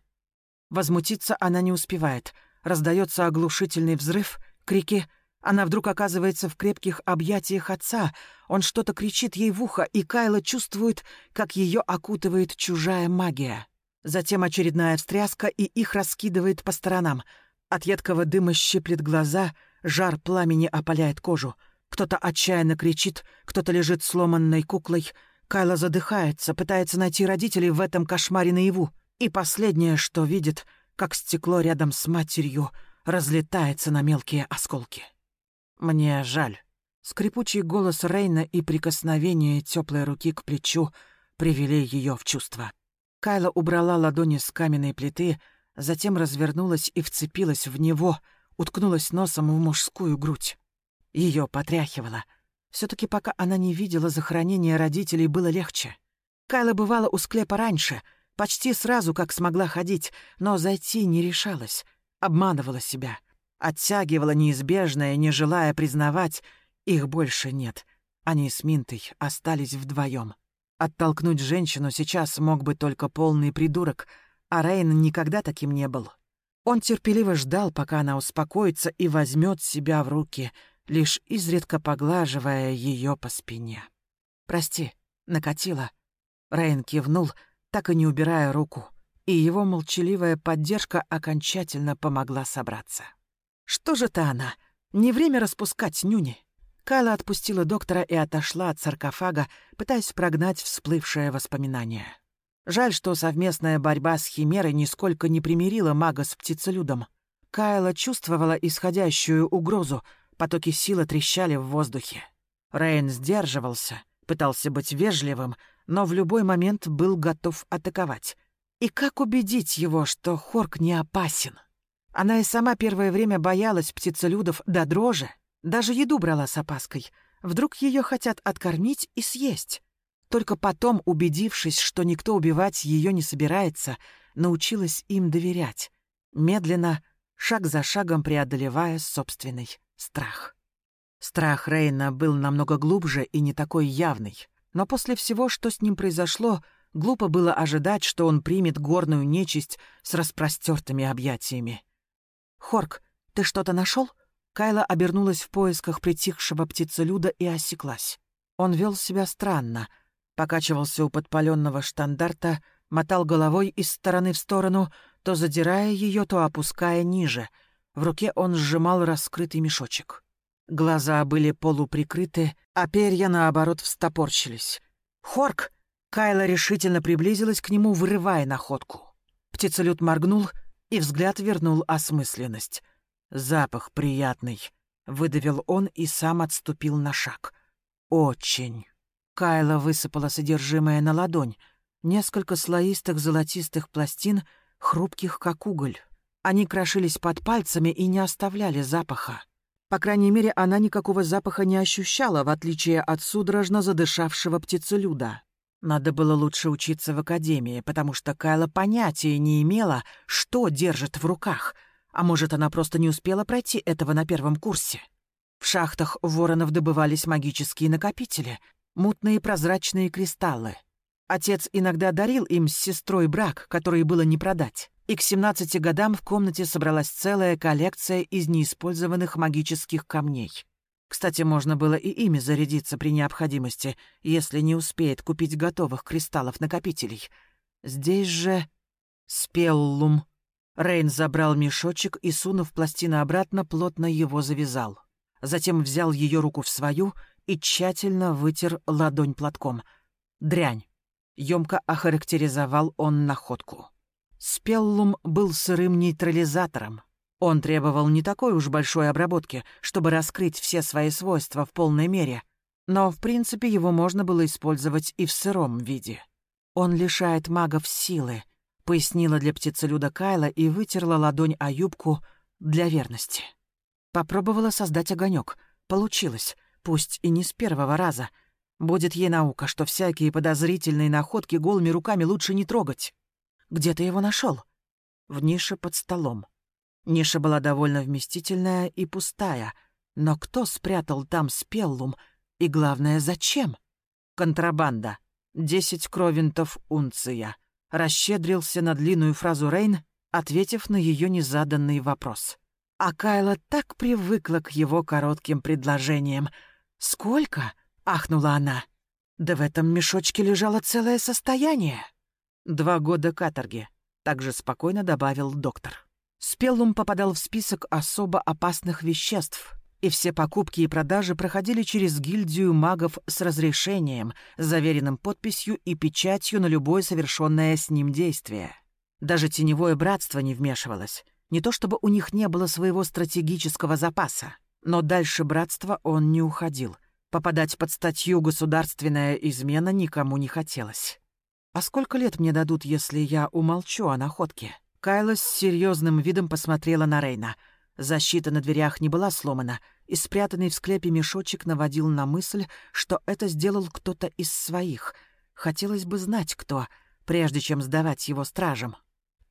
Возмутиться она не успевает. раздается оглушительный взрыв, крики. Она вдруг оказывается в крепких объятиях отца. Он что-то кричит ей в ухо, и Кайла чувствует, как ее окутывает чужая магия. Затем очередная встряска, и их раскидывает по сторонам. От едкого дыма щиплет глаза, жар пламени опаляет кожу. Кто-то отчаянно кричит, кто-то лежит сломанной куклой. Кайла задыхается, пытается найти родителей в этом кошмаре наяву. И последнее, что видит, как стекло рядом с матерью разлетается на мелкие осколки. «Мне жаль». Скрипучий голос Рейна и прикосновение теплой руки к плечу привели ее в чувство. Кайла убрала ладони с каменной плиты, затем развернулась и вцепилась в него, уткнулась носом в мужскую грудь. Ее потряхивало. все таки пока она не видела захоронения родителей, было легче. Кайла бывала у склепа раньше, почти сразу, как смогла ходить, но зайти не решалась, обманывала себя — оттягивала неизбежное, не желая признавать, их больше нет. Они с Минтой остались вдвоем. Оттолкнуть женщину сейчас мог бы только полный придурок, а Рейн никогда таким не был. Он терпеливо ждал, пока она успокоится и возьмет себя в руки, лишь изредка поглаживая ее по спине. «Прости, накатила». Рейн кивнул, так и не убирая руку, и его молчаливая поддержка окончательно помогла собраться. Что же-то она? Не время распускать нюни. Кайла отпустила доктора и отошла от саркофага, пытаясь прогнать всплывшее воспоминание. Жаль, что совместная борьба с Химерой нисколько не примирила мага с птицелюдом. Кайла чувствовала исходящую угрозу, потоки силы трещали в воздухе. Рейн сдерживался, пытался быть вежливым, но в любой момент был готов атаковать. И как убедить его, что Хорк не опасен? Она и сама первое время боялась птицелюдов до дрожи, даже еду брала с опаской. Вдруг ее хотят откормить и съесть. Только потом, убедившись, что никто убивать ее не собирается, научилась им доверять, медленно, шаг за шагом преодолевая собственный страх. Страх Рейна был намного глубже и не такой явный, но после всего, что с ним произошло, глупо было ожидать, что он примет горную нечисть с распростертыми объятиями. «Хорк, ты что-то нашел? Кайла обернулась в поисках притихшего птицелюда и осеклась. Он вел себя странно, покачивался у подпаленного штандарта, мотал головой из стороны в сторону, то задирая ее, то опуская ниже. В руке он сжимал раскрытый мешочек. Глаза были полуприкрыты, а перья, наоборот, встопорчились. «Хорк!» Кайла решительно приблизилась к нему, вырывая находку. Птицелюд моргнул — и взгляд вернул осмысленность. «Запах приятный», — выдавил он и сам отступил на шаг. «Очень». Кайла высыпала содержимое на ладонь. Несколько слоистых золотистых пластин, хрупких как уголь. Они крошились под пальцами и не оставляли запаха. По крайней мере, она никакого запаха не ощущала, в отличие от судорожно задышавшего птицелюда. Надо было лучше учиться в академии, потому что Кайла понятия не имела, что держит в руках. А может, она просто не успела пройти этого на первом курсе. В шахтах воронов добывались магические накопители, мутные прозрачные кристаллы. Отец иногда дарил им с сестрой брак, который было не продать. И к 17 годам в комнате собралась целая коллекция из неиспользованных магических камней. Кстати, можно было и ими зарядиться при необходимости, если не успеет купить готовых кристаллов-накопителей. Здесь же... Спеллум. Рейн забрал мешочек и, сунув пластину обратно, плотно его завязал. Затем взял ее руку в свою и тщательно вытер ладонь платком. Дрянь. Емко охарактеризовал он находку. Спеллум был сырым нейтрализатором, он требовал не такой уж большой обработки, чтобы раскрыть все свои свойства в полной мере, но, в принципе, его можно было использовать и в сыром виде. «Он лишает магов силы», — пояснила для птицелюда Кайла и вытерла ладонь о юбку для верности. Попробовала создать огонек. Получилось, пусть и не с первого раза. Будет ей наука, что всякие подозрительные находки голыми руками лучше не трогать. Где ты его нашел? В нише под столом. Ниша была довольно вместительная и пустая, но кто спрятал там спеллум и, главное, зачем? Контрабанда. Десять кровинтов унция. Расщедрился на длинную фразу Рейн ответив на ее незаданный вопрос. А Кайла так привыкла к его коротким предложениям. «Сколько?» — ахнула она. «Да в этом мешочке лежало целое состояние». «Два года каторги», — также спокойно добавил доктор. Спеллум попадал в список особо опасных веществ, и все покупки и продажи проходили через гильдию магов с разрешением, заверенным подписью и печатью на любое совершенное с ним действие. Даже теневое братство не вмешивалось. Не то чтобы у них не было своего стратегического запаса, но дальше братства он не уходил. Попадать под статью «Государственная измена» никому не хотелось. «А сколько лет мне дадут, если я умолчу о находке?» Кайла с серьезным видом посмотрела на Рейна. Защита на дверях не была сломана, и спрятанный в склепе мешочек наводил на мысль, что это сделал кто-то из своих. Хотелось бы знать, кто, прежде чем сдавать его стражам.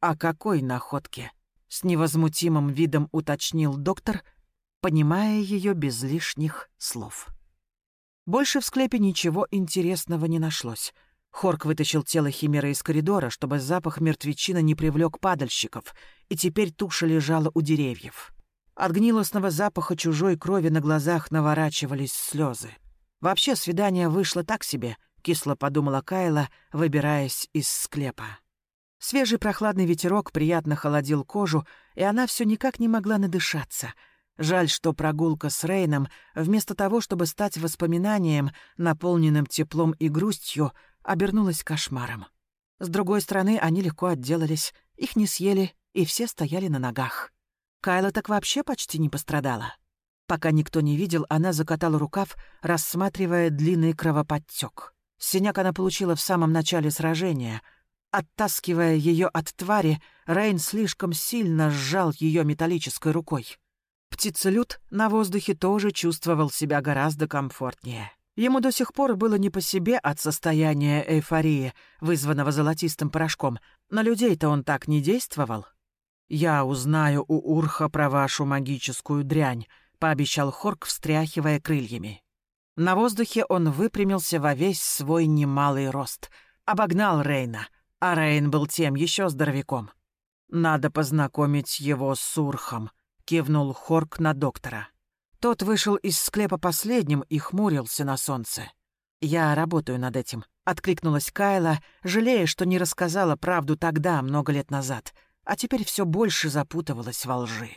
«О какой находке?» — с невозмутимым видом уточнил доктор, понимая ее без лишних слов. Больше в склепе ничего интересного не нашлось. Хорк вытащил тело Химеры из коридора, чтобы запах мертвечины не привлек падальщиков, и теперь туша лежала у деревьев. От гнилостного запаха чужой крови на глазах наворачивались слезы. Вообще свидание вышло так себе, кисло подумала Кайла, выбираясь из склепа. Свежий прохладный ветерок приятно холодил кожу, и она все никак не могла надышаться. Жаль, что прогулка с Рейном, вместо того, чтобы стать воспоминанием, наполненным теплом и грустью, обернулась кошмаром. С другой стороны, они легко отделались, их не съели, и все стояли на ногах. Кайла так вообще почти не пострадала. Пока никто не видел, она закатала рукав, рассматривая длинный кровоподтек. Синяк она получила в самом начале сражения. Оттаскивая ее от твари, Рейн слишком сильно сжал ее металлической рукой. Птицелюд на воздухе тоже чувствовал себя гораздо комфортнее. Ему до сих пор было не по себе от состояния эйфории, вызванного золотистым порошком. На людей-то он так не действовал. «Я узнаю у Урха про вашу магическую дрянь», — пообещал Хорк, встряхивая крыльями. На воздухе он выпрямился во весь свой немалый рост. Обогнал Рейна, а Рейн был тем еще здоровяком. «Надо познакомить его с Урхом», — кивнул Хорк на доктора. Тот вышел из склепа последним и хмурился на солнце. «Я работаю над этим», — откликнулась Кайла, жалея, что не рассказала правду тогда, много лет назад — а теперь все больше запутывалась во лжи.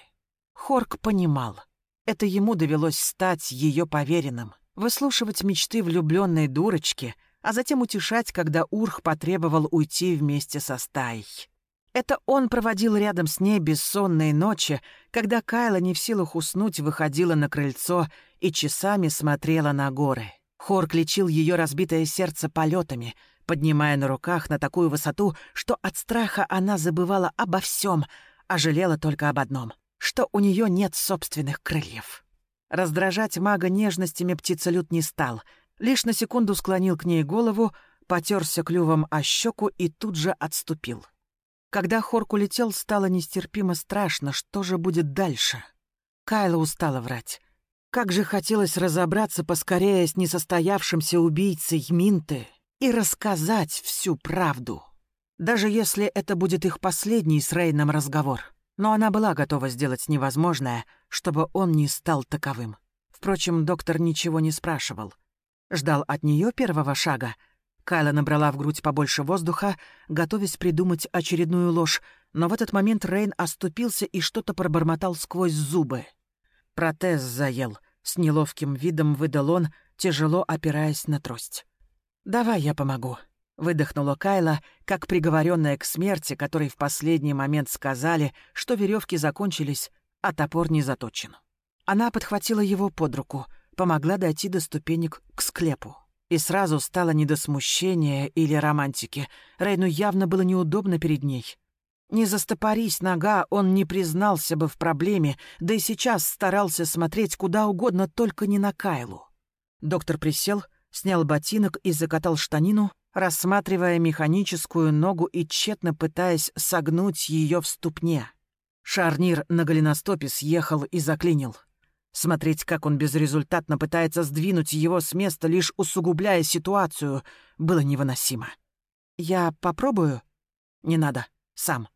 Хорк понимал. Это ему довелось стать ее поверенным, выслушивать мечты влюбленной дурочки, а затем утешать, когда Урх потребовал уйти вместе со стаей. Это он проводил рядом с ней бессонные ночи, когда Кайла не в силах уснуть выходила на крыльцо и часами смотрела на горы. Хорк лечил ее разбитое сердце полетами — поднимая на руках на такую высоту, что от страха она забывала обо всем, а жалела только об одном — что у нее нет собственных крыльев. Раздражать мага нежностями птицелюд не стал, лишь на секунду склонил к ней голову, потерся клювом о щеку и тут же отступил. Когда Хорк улетел, стало нестерпимо страшно, что же будет дальше. Кайла устала врать. Как же хотелось разобраться поскорее с несостоявшимся убийцей Минты и рассказать всю правду. Даже если это будет их последний с Рейном разговор. Но она была готова сделать невозможное, чтобы он не стал таковым. Впрочем, доктор ничего не спрашивал. Ждал от нее первого шага. Кайла набрала в грудь побольше воздуха, готовясь придумать очередную ложь, но в этот момент Рейн оступился и что-то пробормотал сквозь зубы. Протез заел. С неловким видом выдал он, тяжело опираясь на трость. «Давай я помогу», — выдохнула Кайла, как приговоренная к смерти, которой в последний момент сказали, что веревки закончились, а топор не заточен. Она подхватила его под руку, помогла дойти до ступенек к склепу. И сразу стало не до смущения или романтики. Рейну явно было неудобно перед ней. Не застопорись нога, он не признался бы в проблеме, да и сейчас старался смотреть куда угодно, только не на Кайлу. Доктор присел — снял ботинок и закатал штанину, рассматривая механическую ногу и тщетно пытаясь согнуть ее в ступне. Шарнир на голеностопе съехал и заклинил. Смотреть, как он безрезультатно пытается сдвинуть его с места, лишь усугубляя ситуацию, было невыносимо. «Я попробую?» «Не надо. Сам».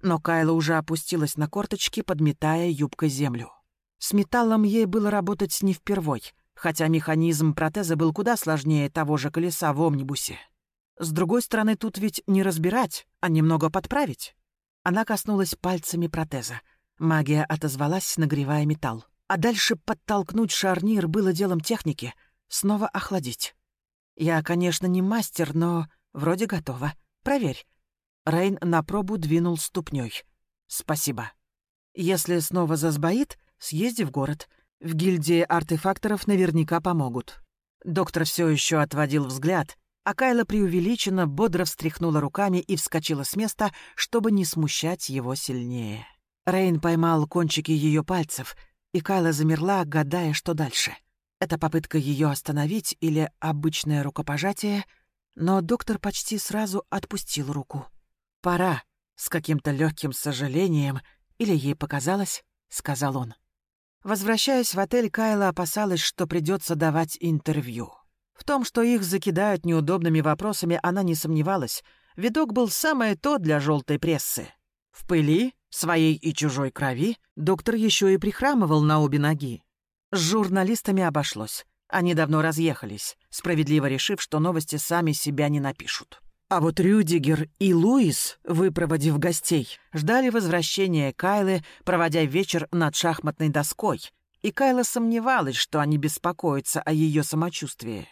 Но Кайла уже опустилась на корточки, подметая юбкой землю. С металлом ей было работать не впервой, хотя механизм протеза был куда сложнее того же колеса в омнибусе. С другой стороны, тут ведь не разбирать, а немного подправить. Она коснулась пальцами протеза. Магия отозвалась, нагревая металл. А дальше подтолкнуть шарнир было делом техники. Снова охладить. Я, конечно, не мастер, но вроде готова. Проверь. Рейн на пробу двинул ступней. Спасибо. Если снова засбоит, съезди в город. В гильдии артефакторов наверняка помогут. Доктор все еще отводил взгляд, а Кайла преувеличенно бодро встряхнула руками и вскочила с места, чтобы не смущать его сильнее. Рейн поймал кончики ее пальцев, и Кайла замерла, гадая, что дальше. Это попытка ее остановить или обычное рукопожатие, но доктор почти сразу отпустил руку. «Пора», — с каким-то легким сожалением, или ей показалось, — сказал он. Возвращаясь в отель, Кайла опасалась, что придется давать интервью. В том, что их закидают неудобными вопросами, она не сомневалась. Видок был самое то для желтой прессы. В пыли, своей и чужой крови, доктор еще и прихрамывал на обе ноги. С журналистами обошлось. Они давно разъехались, справедливо решив, что новости сами себя не напишут. А вот Рюдигер и Луис, выпроводив гостей, ждали возвращения Кайлы, проводя вечер над шахматной доской. И Кайла сомневалась, что они беспокоятся о ее самочувствии.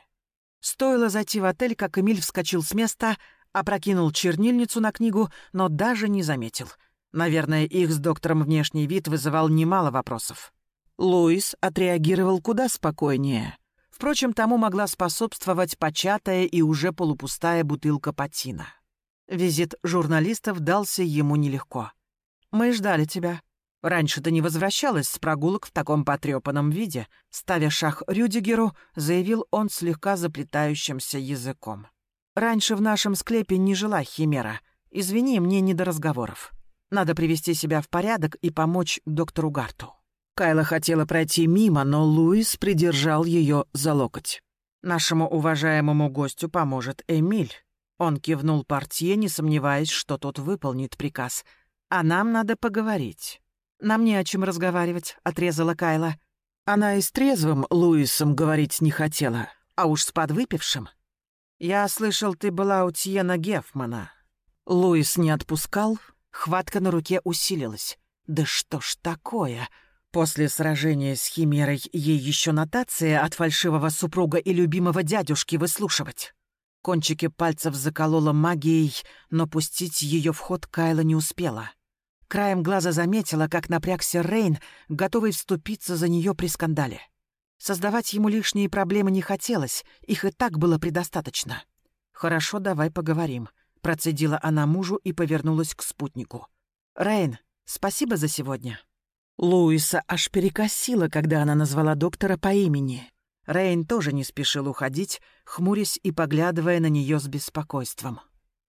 Стоило зайти в отель, как Эмиль вскочил с места, опрокинул чернильницу на книгу, но даже не заметил. Наверное, их с доктором внешний вид вызывал немало вопросов. Луис отреагировал куда спокойнее. Впрочем, тому могла способствовать початая и уже полупустая бутылка патина. Визит журналистов дался ему нелегко. «Мы ждали тебя», Раньше ты не возвращалась с прогулок в таком потрепанном виде», ставя шах Рюдигеру, заявил он слегка заплетающимся языком. «Раньше в нашем склепе не жила химера. Извини, мне не до разговоров. Надо привести себя в порядок и помочь доктору Гарту». Кайла хотела пройти мимо, но Луис придержал ее за локоть. «Нашему уважаемому гостю поможет Эмиль». Он кивнул портье, не сомневаясь, что тот выполнит приказ. «А нам надо поговорить». «Нам не о чем разговаривать», — отрезала Кайла. Она и с трезвым Луисом говорить не хотела, а уж с подвыпившим. «Я слышал, ты была у Тьена Гефмана». Луис не отпускал, хватка на руке усилилась. «Да что ж такое?» После сражения с Химерой ей еще нотация от фальшивого супруга и любимого дядюшки выслушивать. Кончики пальцев заколола магией, но пустить ее в ход Кайла не успела. Краем глаза заметила, как напрягся Рейн, готовый вступиться за нее при скандале. Создавать ему лишние проблемы не хотелось, их и так было предостаточно. «Хорошо, давай поговорим», — процедила она мужу и повернулась к спутнику. «Рейн, спасибо за сегодня». Луиса аж перекосила, когда она назвала доктора по имени. Рейн тоже не спешил уходить, хмурясь и поглядывая на нее с беспокойством.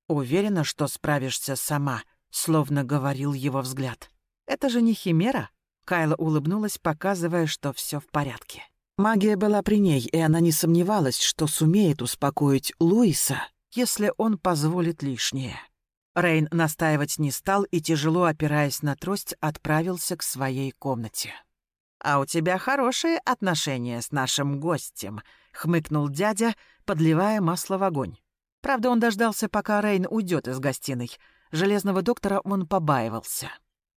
«Уверена, что справишься сама», словно говорил его взгляд. «Это же не химера?» Кайла улыбнулась, показывая, что все в порядке. Магия была при ней, и она не сомневалась, что сумеет успокоить Луиса, если он позволит лишнее. Рейн настаивать не стал и, тяжело опираясь на трость, отправился к своей комнате. «А у тебя хорошие отношения с нашим гостем», — хмыкнул дядя, подливая масло в огонь. Правда, он дождался, пока Рейн уйдет из гостиной — Железного доктора он побаивался.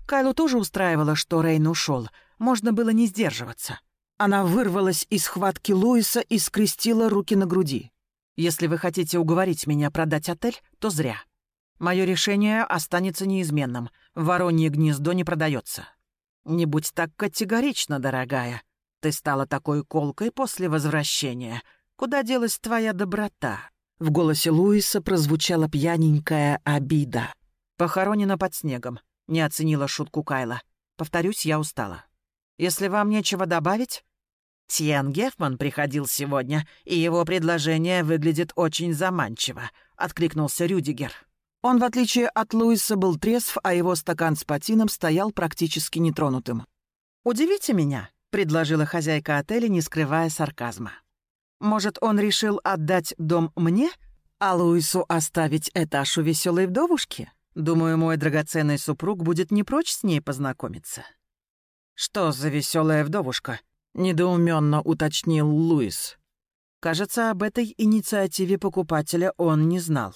Кайлу тоже устраивало, что Рейн ушел. Можно было не сдерживаться. Она вырвалась из хватки Луиса и скрестила руки на груди. «Если вы хотите уговорить меня продать отель, то зря. Мое решение останется неизменным. Воронье гнездо не продается. Не будь так категорична, дорогая. Ты стала такой колкой после возвращения. Куда делась твоя доброта?» В голосе Луиса прозвучала пьяненькая обида. «Похоронена под снегом», — не оценила шутку Кайла. «Повторюсь, я устала. Если вам нечего добавить...» «Тьен Гефман приходил сегодня, и его предложение выглядит очень заманчиво», — откликнулся Рюдигер. Он, в отличие от Луиса, был трезв, а его стакан с патином стоял практически нетронутым. «Удивите меня», — предложила хозяйка отеля, не скрывая сарказма. «Может, он решил отдать дом мне, а Луису оставить этаж у веселой вдовушки?» Думаю, мой драгоценный супруг будет не прочь с ней познакомиться. Что за веселая вдовушка? Недоуменно уточнил Луис. Кажется, об этой инициативе покупателя он не знал.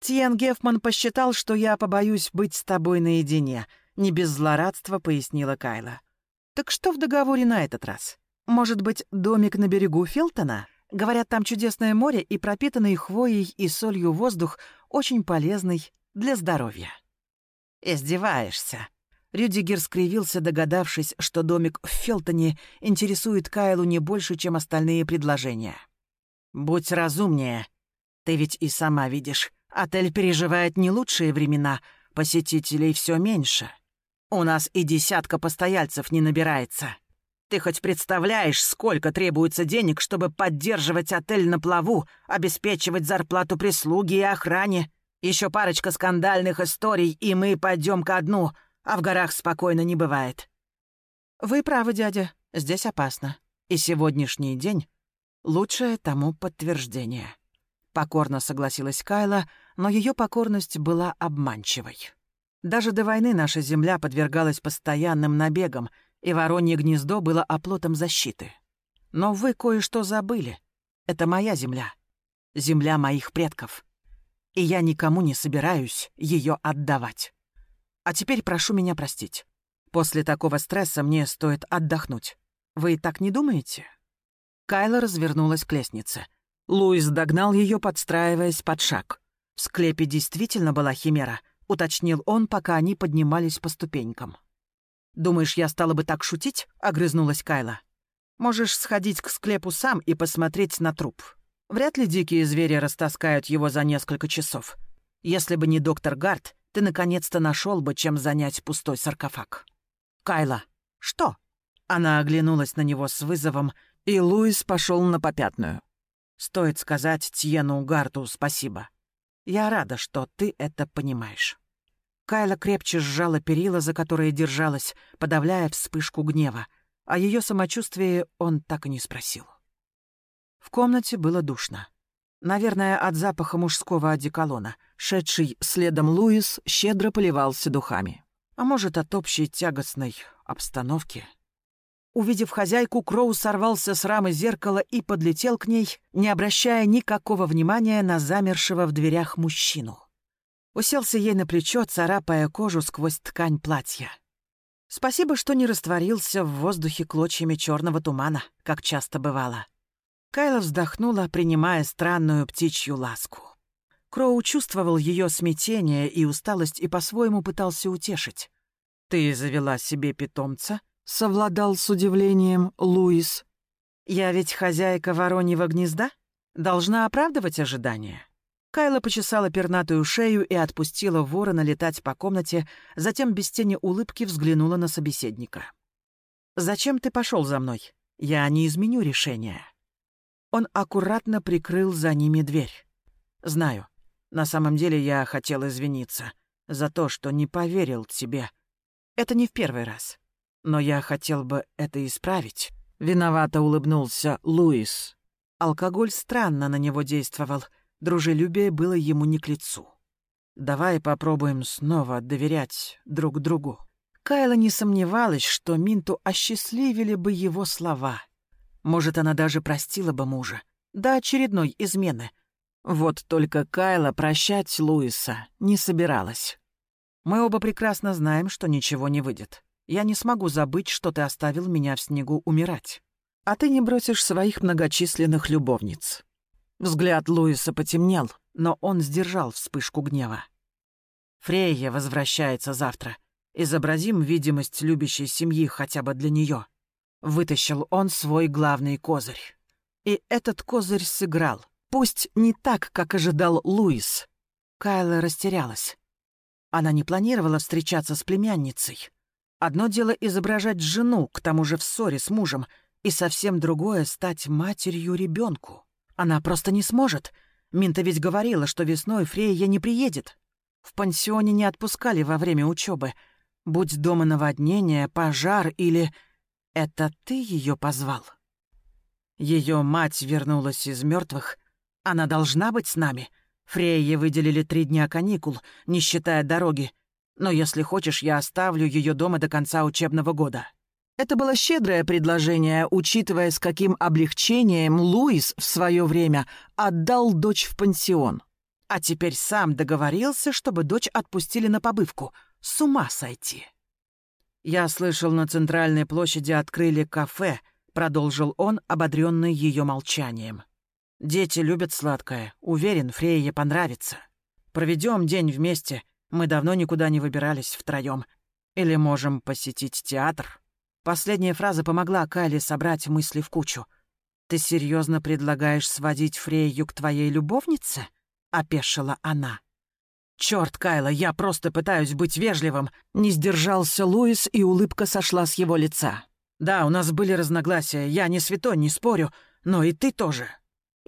Тиен Гефман посчитал, что я побоюсь быть с тобой наедине, не без злорадства пояснила Кайла. Так что в договоре на этот раз? Может быть, домик на берегу Филтона? Говорят, там чудесное море и пропитанный хвоей и солью воздух очень полезный для здоровья. Издеваешься. Рюдигер скривился, догадавшись, что домик в Фелтоне интересует Кайлу не больше, чем остальные предложения. «Будь разумнее. Ты ведь и сама видишь, отель переживает не лучшие времена, посетителей все меньше. У нас и десятка постояльцев не набирается. Ты хоть представляешь, сколько требуется денег, чтобы поддерживать отель на плаву, обеспечивать зарплату прислуги и охране? Еще парочка скандальных историй, и мы пойдем ко дну, а в горах спокойно не бывает. Вы правы, дядя, здесь опасно. И сегодняшний день — лучшее тому подтверждение. Покорно согласилась Кайла, но ее покорность была обманчивой. Даже до войны наша земля подвергалась постоянным набегам — и Воронье гнездо было оплотом защиты. Но вы кое-что забыли. Это моя земля. Земля моих предков. И я никому не собираюсь ее отдавать. А теперь прошу меня простить. После такого стресса мне стоит отдохнуть. Вы так не думаете?» Кайла развернулась к лестнице. Луис догнал ее, подстраиваясь под шаг. В склепе действительно была химера, уточнил он, пока они поднимались по ступенькам. «Думаешь, я стала бы так шутить?» — огрызнулась Кайла. «Можешь сходить к склепу сам и посмотреть на труп. Вряд ли дикие звери растаскают его за несколько часов. Если бы не доктор Гарт, ты наконец-то нашел бы, чем занять пустой саркофаг». «Кайла, что?» Она оглянулась на него с вызовом, и Луис пошел на попятную. «Стоит сказать Тьену Гарту спасибо. Я рада, что ты это понимаешь». Кайла крепче сжала перила, за которые держалась, подавляя вспышку гнева. О ее самочувствии он так и не спросил. В комнате было душно. Наверное, от запаха мужского одеколона. Шедший следом Луис щедро поливался духами. А может, от общей тягостной обстановки. Увидев хозяйку, Кроу сорвался с рамы зеркала и подлетел к ней, не обращая никакого внимания на замершего в дверях мужчину. Уселся ей на плечо, царапая кожу сквозь ткань платья. Спасибо, что не растворился в воздухе клочьями черного тумана, как часто бывало. Кайла вздохнула, принимая странную птичью ласку. Кроу чувствовал ее смятение и усталость и по-своему пытался утешить. «Ты завела себе питомца?» — совладал с удивлением Луис. «Я ведь хозяйка вороньего гнезда? Должна оправдывать ожидания?» Кайла почесала пернатую шею и отпустила ворона летать по комнате, затем без тени улыбки взглянула на собеседника. «Зачем ты пошел за мной? Я не изменю решение». Он аккуратно прикрыл за ними дверь. «Знаю. На самом деле я хотел извиниться за то, что не поверил тебе. Это не в первый раз. Но я хотел бы это исправить». Виновато улыбнулся Луис. Алкоголь странно на него действовал — Дружелюбие было ему не к лицу. «Давай попробуем снова доверять друг другу». Кайла не сомневалась, что Минту осчастливили бы его слова. Может, она даже простила бы мужа. До очередной измены. Вот только Кайла прощать Луиса не собиралась. «Мы оба прекрасно знаем, что ничего не выйдет. Я не смогу забыть, что ты оставил меня в снегу умирать. А ты не бросишь своих многочисленных любовниц. Взгляд Луиса потемнел, но он сдержал вспышку гнева. «Фрейя возвращается завтра. Изобразим видимость любящей семьи хотя бы для нее. Вытащил он свой главный козырь. И этот козырь сыграл. Пусть не так, как ожидал Луис. Кайла растерялась. Она не планировала встречаться с племянницей. Одно дело изображать жену, к тому же в ссоре с мужем, и совсем другое — стать матерью ребенку. Она просто не сможет. Минта ведь говорила, что весной Фрейя не приедет. В пансионе не отпускали во время учебы. Будь дома наводнение, пожар или... Это ты ее позвал? Ее мать вернулась из мертвых. Она должна быть с нами. Фрейе выделили три дня каникул, не считая дороги. Но если хочешь, я оставлю ее дома до конца учебного года». Это было щедрое предложение, учитывая, с каким облегчением Луис в свое время отдал дочь в пансион. А теперь сам договорился, чтобы дочь отпустили на побывку. С ума сойти. «Я слышал, на центральной площади открыли кафе», — продолжил он, ободренный ее молчанием. «Дети любят сладкое. Уверен, Фрейе понравится. Проведем день вместе. Мы давно никуда не выбирались втроем. Или можем посетить театр». Последняя фраза помогла Кайле собрать мысли в кучу. «Ты серьезно предлагаешь сводить Фрейю к твоей любовнице?» — опешила она. «Чёрт, Кайла, я просто пытаюсь быть вежливым!» Не сдержался Луис, и улыбка сошла с его лица. «Да, у нас были разногласия, я не святой, не спорю, но и ты тоже.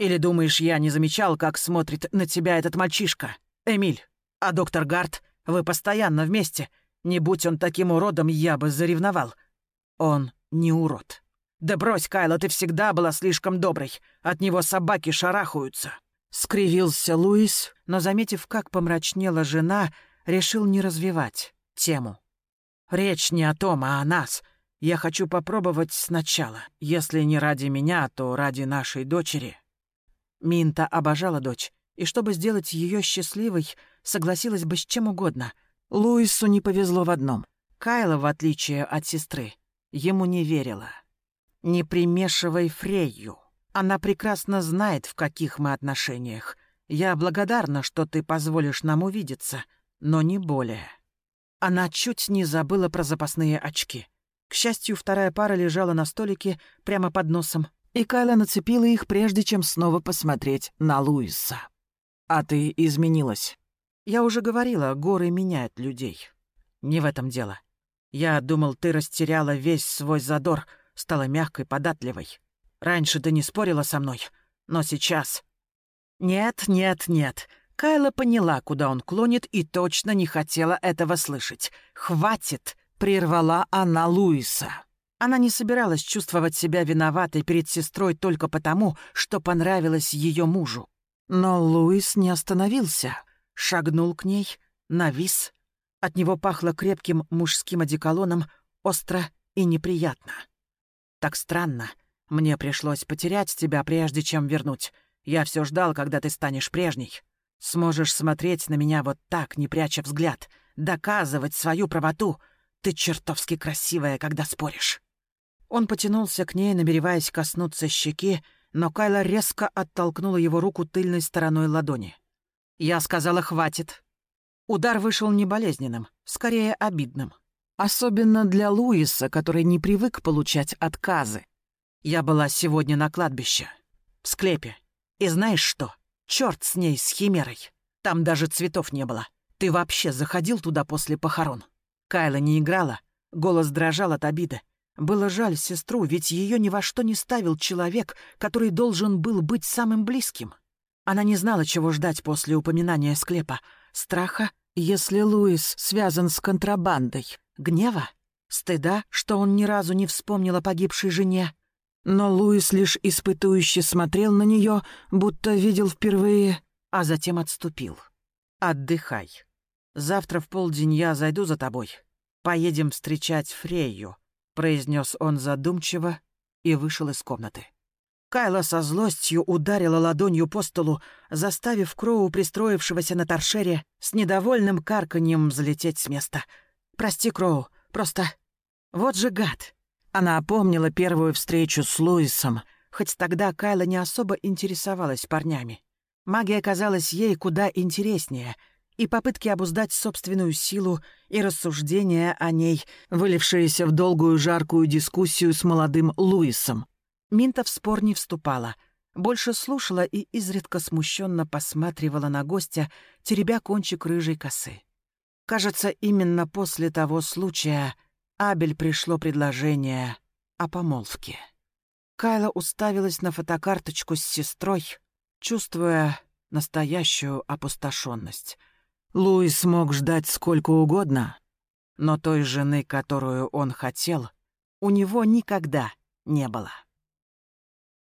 Или думаешь, я не замечал, как смотрит на тебя этот мальчишка? Эмиль, а доктор Гарт, вы постоянно вместе. Не будь он таким уродом, я бы заревновал. Он не урод. Да брось, Кайла, ты всегда была слишком доброй. От него собаки шарахаются. Скривился Луис, но, заметив, как помрачнела жена, решил не развивать тему. «Речь не о том, а о нас. Я хочу попробовать сначала. Если не ради меня, то ради нашей дочери». Минта обожала дочь, и чтобы сделать ее счастливой, согласилась бы с чем угодно. Луису не повезло в одном. Кайла, в отличие от сестры, ему не верила. «Не примешивай Фрейю», она прекрасно знает, в каких мы отношениях. Я благодарна, что ты позволишь нам увидеться, но не более». Она чуть не забыла про запасные очки. К счастью, вторая пара лежала на столике прямо под носом, и Кайла нацепила их, прежде чем снова посмотреть на Луиса. «А ты изменилась». «Я уже говорила, горы меняют людей. Не в этом дело. Я думал, ты растеряла весь свой задор, стала мягкой, податливой. Раньше ты не спорила со мной, но сейчас...» «Нет, нет, нет». Кайла поняла, куда он клонит, и точно не хотела этого слышать. «Хватит!» — прервала она Луиса. Она не собиралась чувствовать себя виноватой перед сестрой только потому, что понравилось ее мужу. Но Луис не остановился. Шагнул к ней, навис. От него пахло крепким мужским одеколоном, остро и неприятно. Так странно. Мне пришлось потерять тебя, прежде чем вернуть. Я все ждал, когда ты станешь прежней. Сможешь смотреть на меня вот так, не пряча взгляд, доказывать свою правоту. Ты чертовски красивая, когда споришь». Он потянулся к ней, намереваясь коснуться щеки, но Кайла резко оттолкнула его руку тыльной стороной ладони. Я сказала «хватит». Удар вышел не болезненным, скорее обидным. Особенно для Луиса, который не привык получать отказы. Я была сегодня на кладбище. В склепе. И знаешь что? Черт с ней, с химерой. Там даже цветов не было. Ты вообще заходил туда после похорон? Кайла не играла. Голос дрожал от обиды. Было жаль сестру, ведь ее ни во что не ставил человек, который должен был быть самым близким. Она не знала, чего ждать после упоминания склепа. Страха, если Луис связан с контрабандой. Гнева? Стыда, что он ни разу не вспомнил о погибшей жене. Но Луис лишь испытующе смотрел на нее, будто видел впервые, а затем отступил. «Отдыхай. Завтра в полдень я зайду за тобой. Поедем встречать Фрейю», — произнес он задумчиво и вышел из комнаты. Кайла со злостью ударила ладонью по столу, заставив Кроу, пристроившегося на торшере, с недовольным карканьем взлететь с места. «Прости, Кроу, просто... Вот же гад!» Она опомнила первую встречу с Луисом, хоть тогда Кайла не особо интересовалась парнями. Магия казалась ей куда интереснее, и попытки обуздать собственную силу и рассуждения о ней, вылившиеся в долгую жаркую дискуссию с молодым Луисом. Минта в спор не вступала, больше слушала и изредка смущенно посматривала на гостя, теребя кончик рыжей косы. Кажется, именно после того случая Абель пришло предложение о помолвке. Кайла уставилась на фотокарточку с сестрой, чувствуя настоящую опустошенность. Луис мог ждать сколько угодно, но той жены, которую он хотел, у него никогда не было.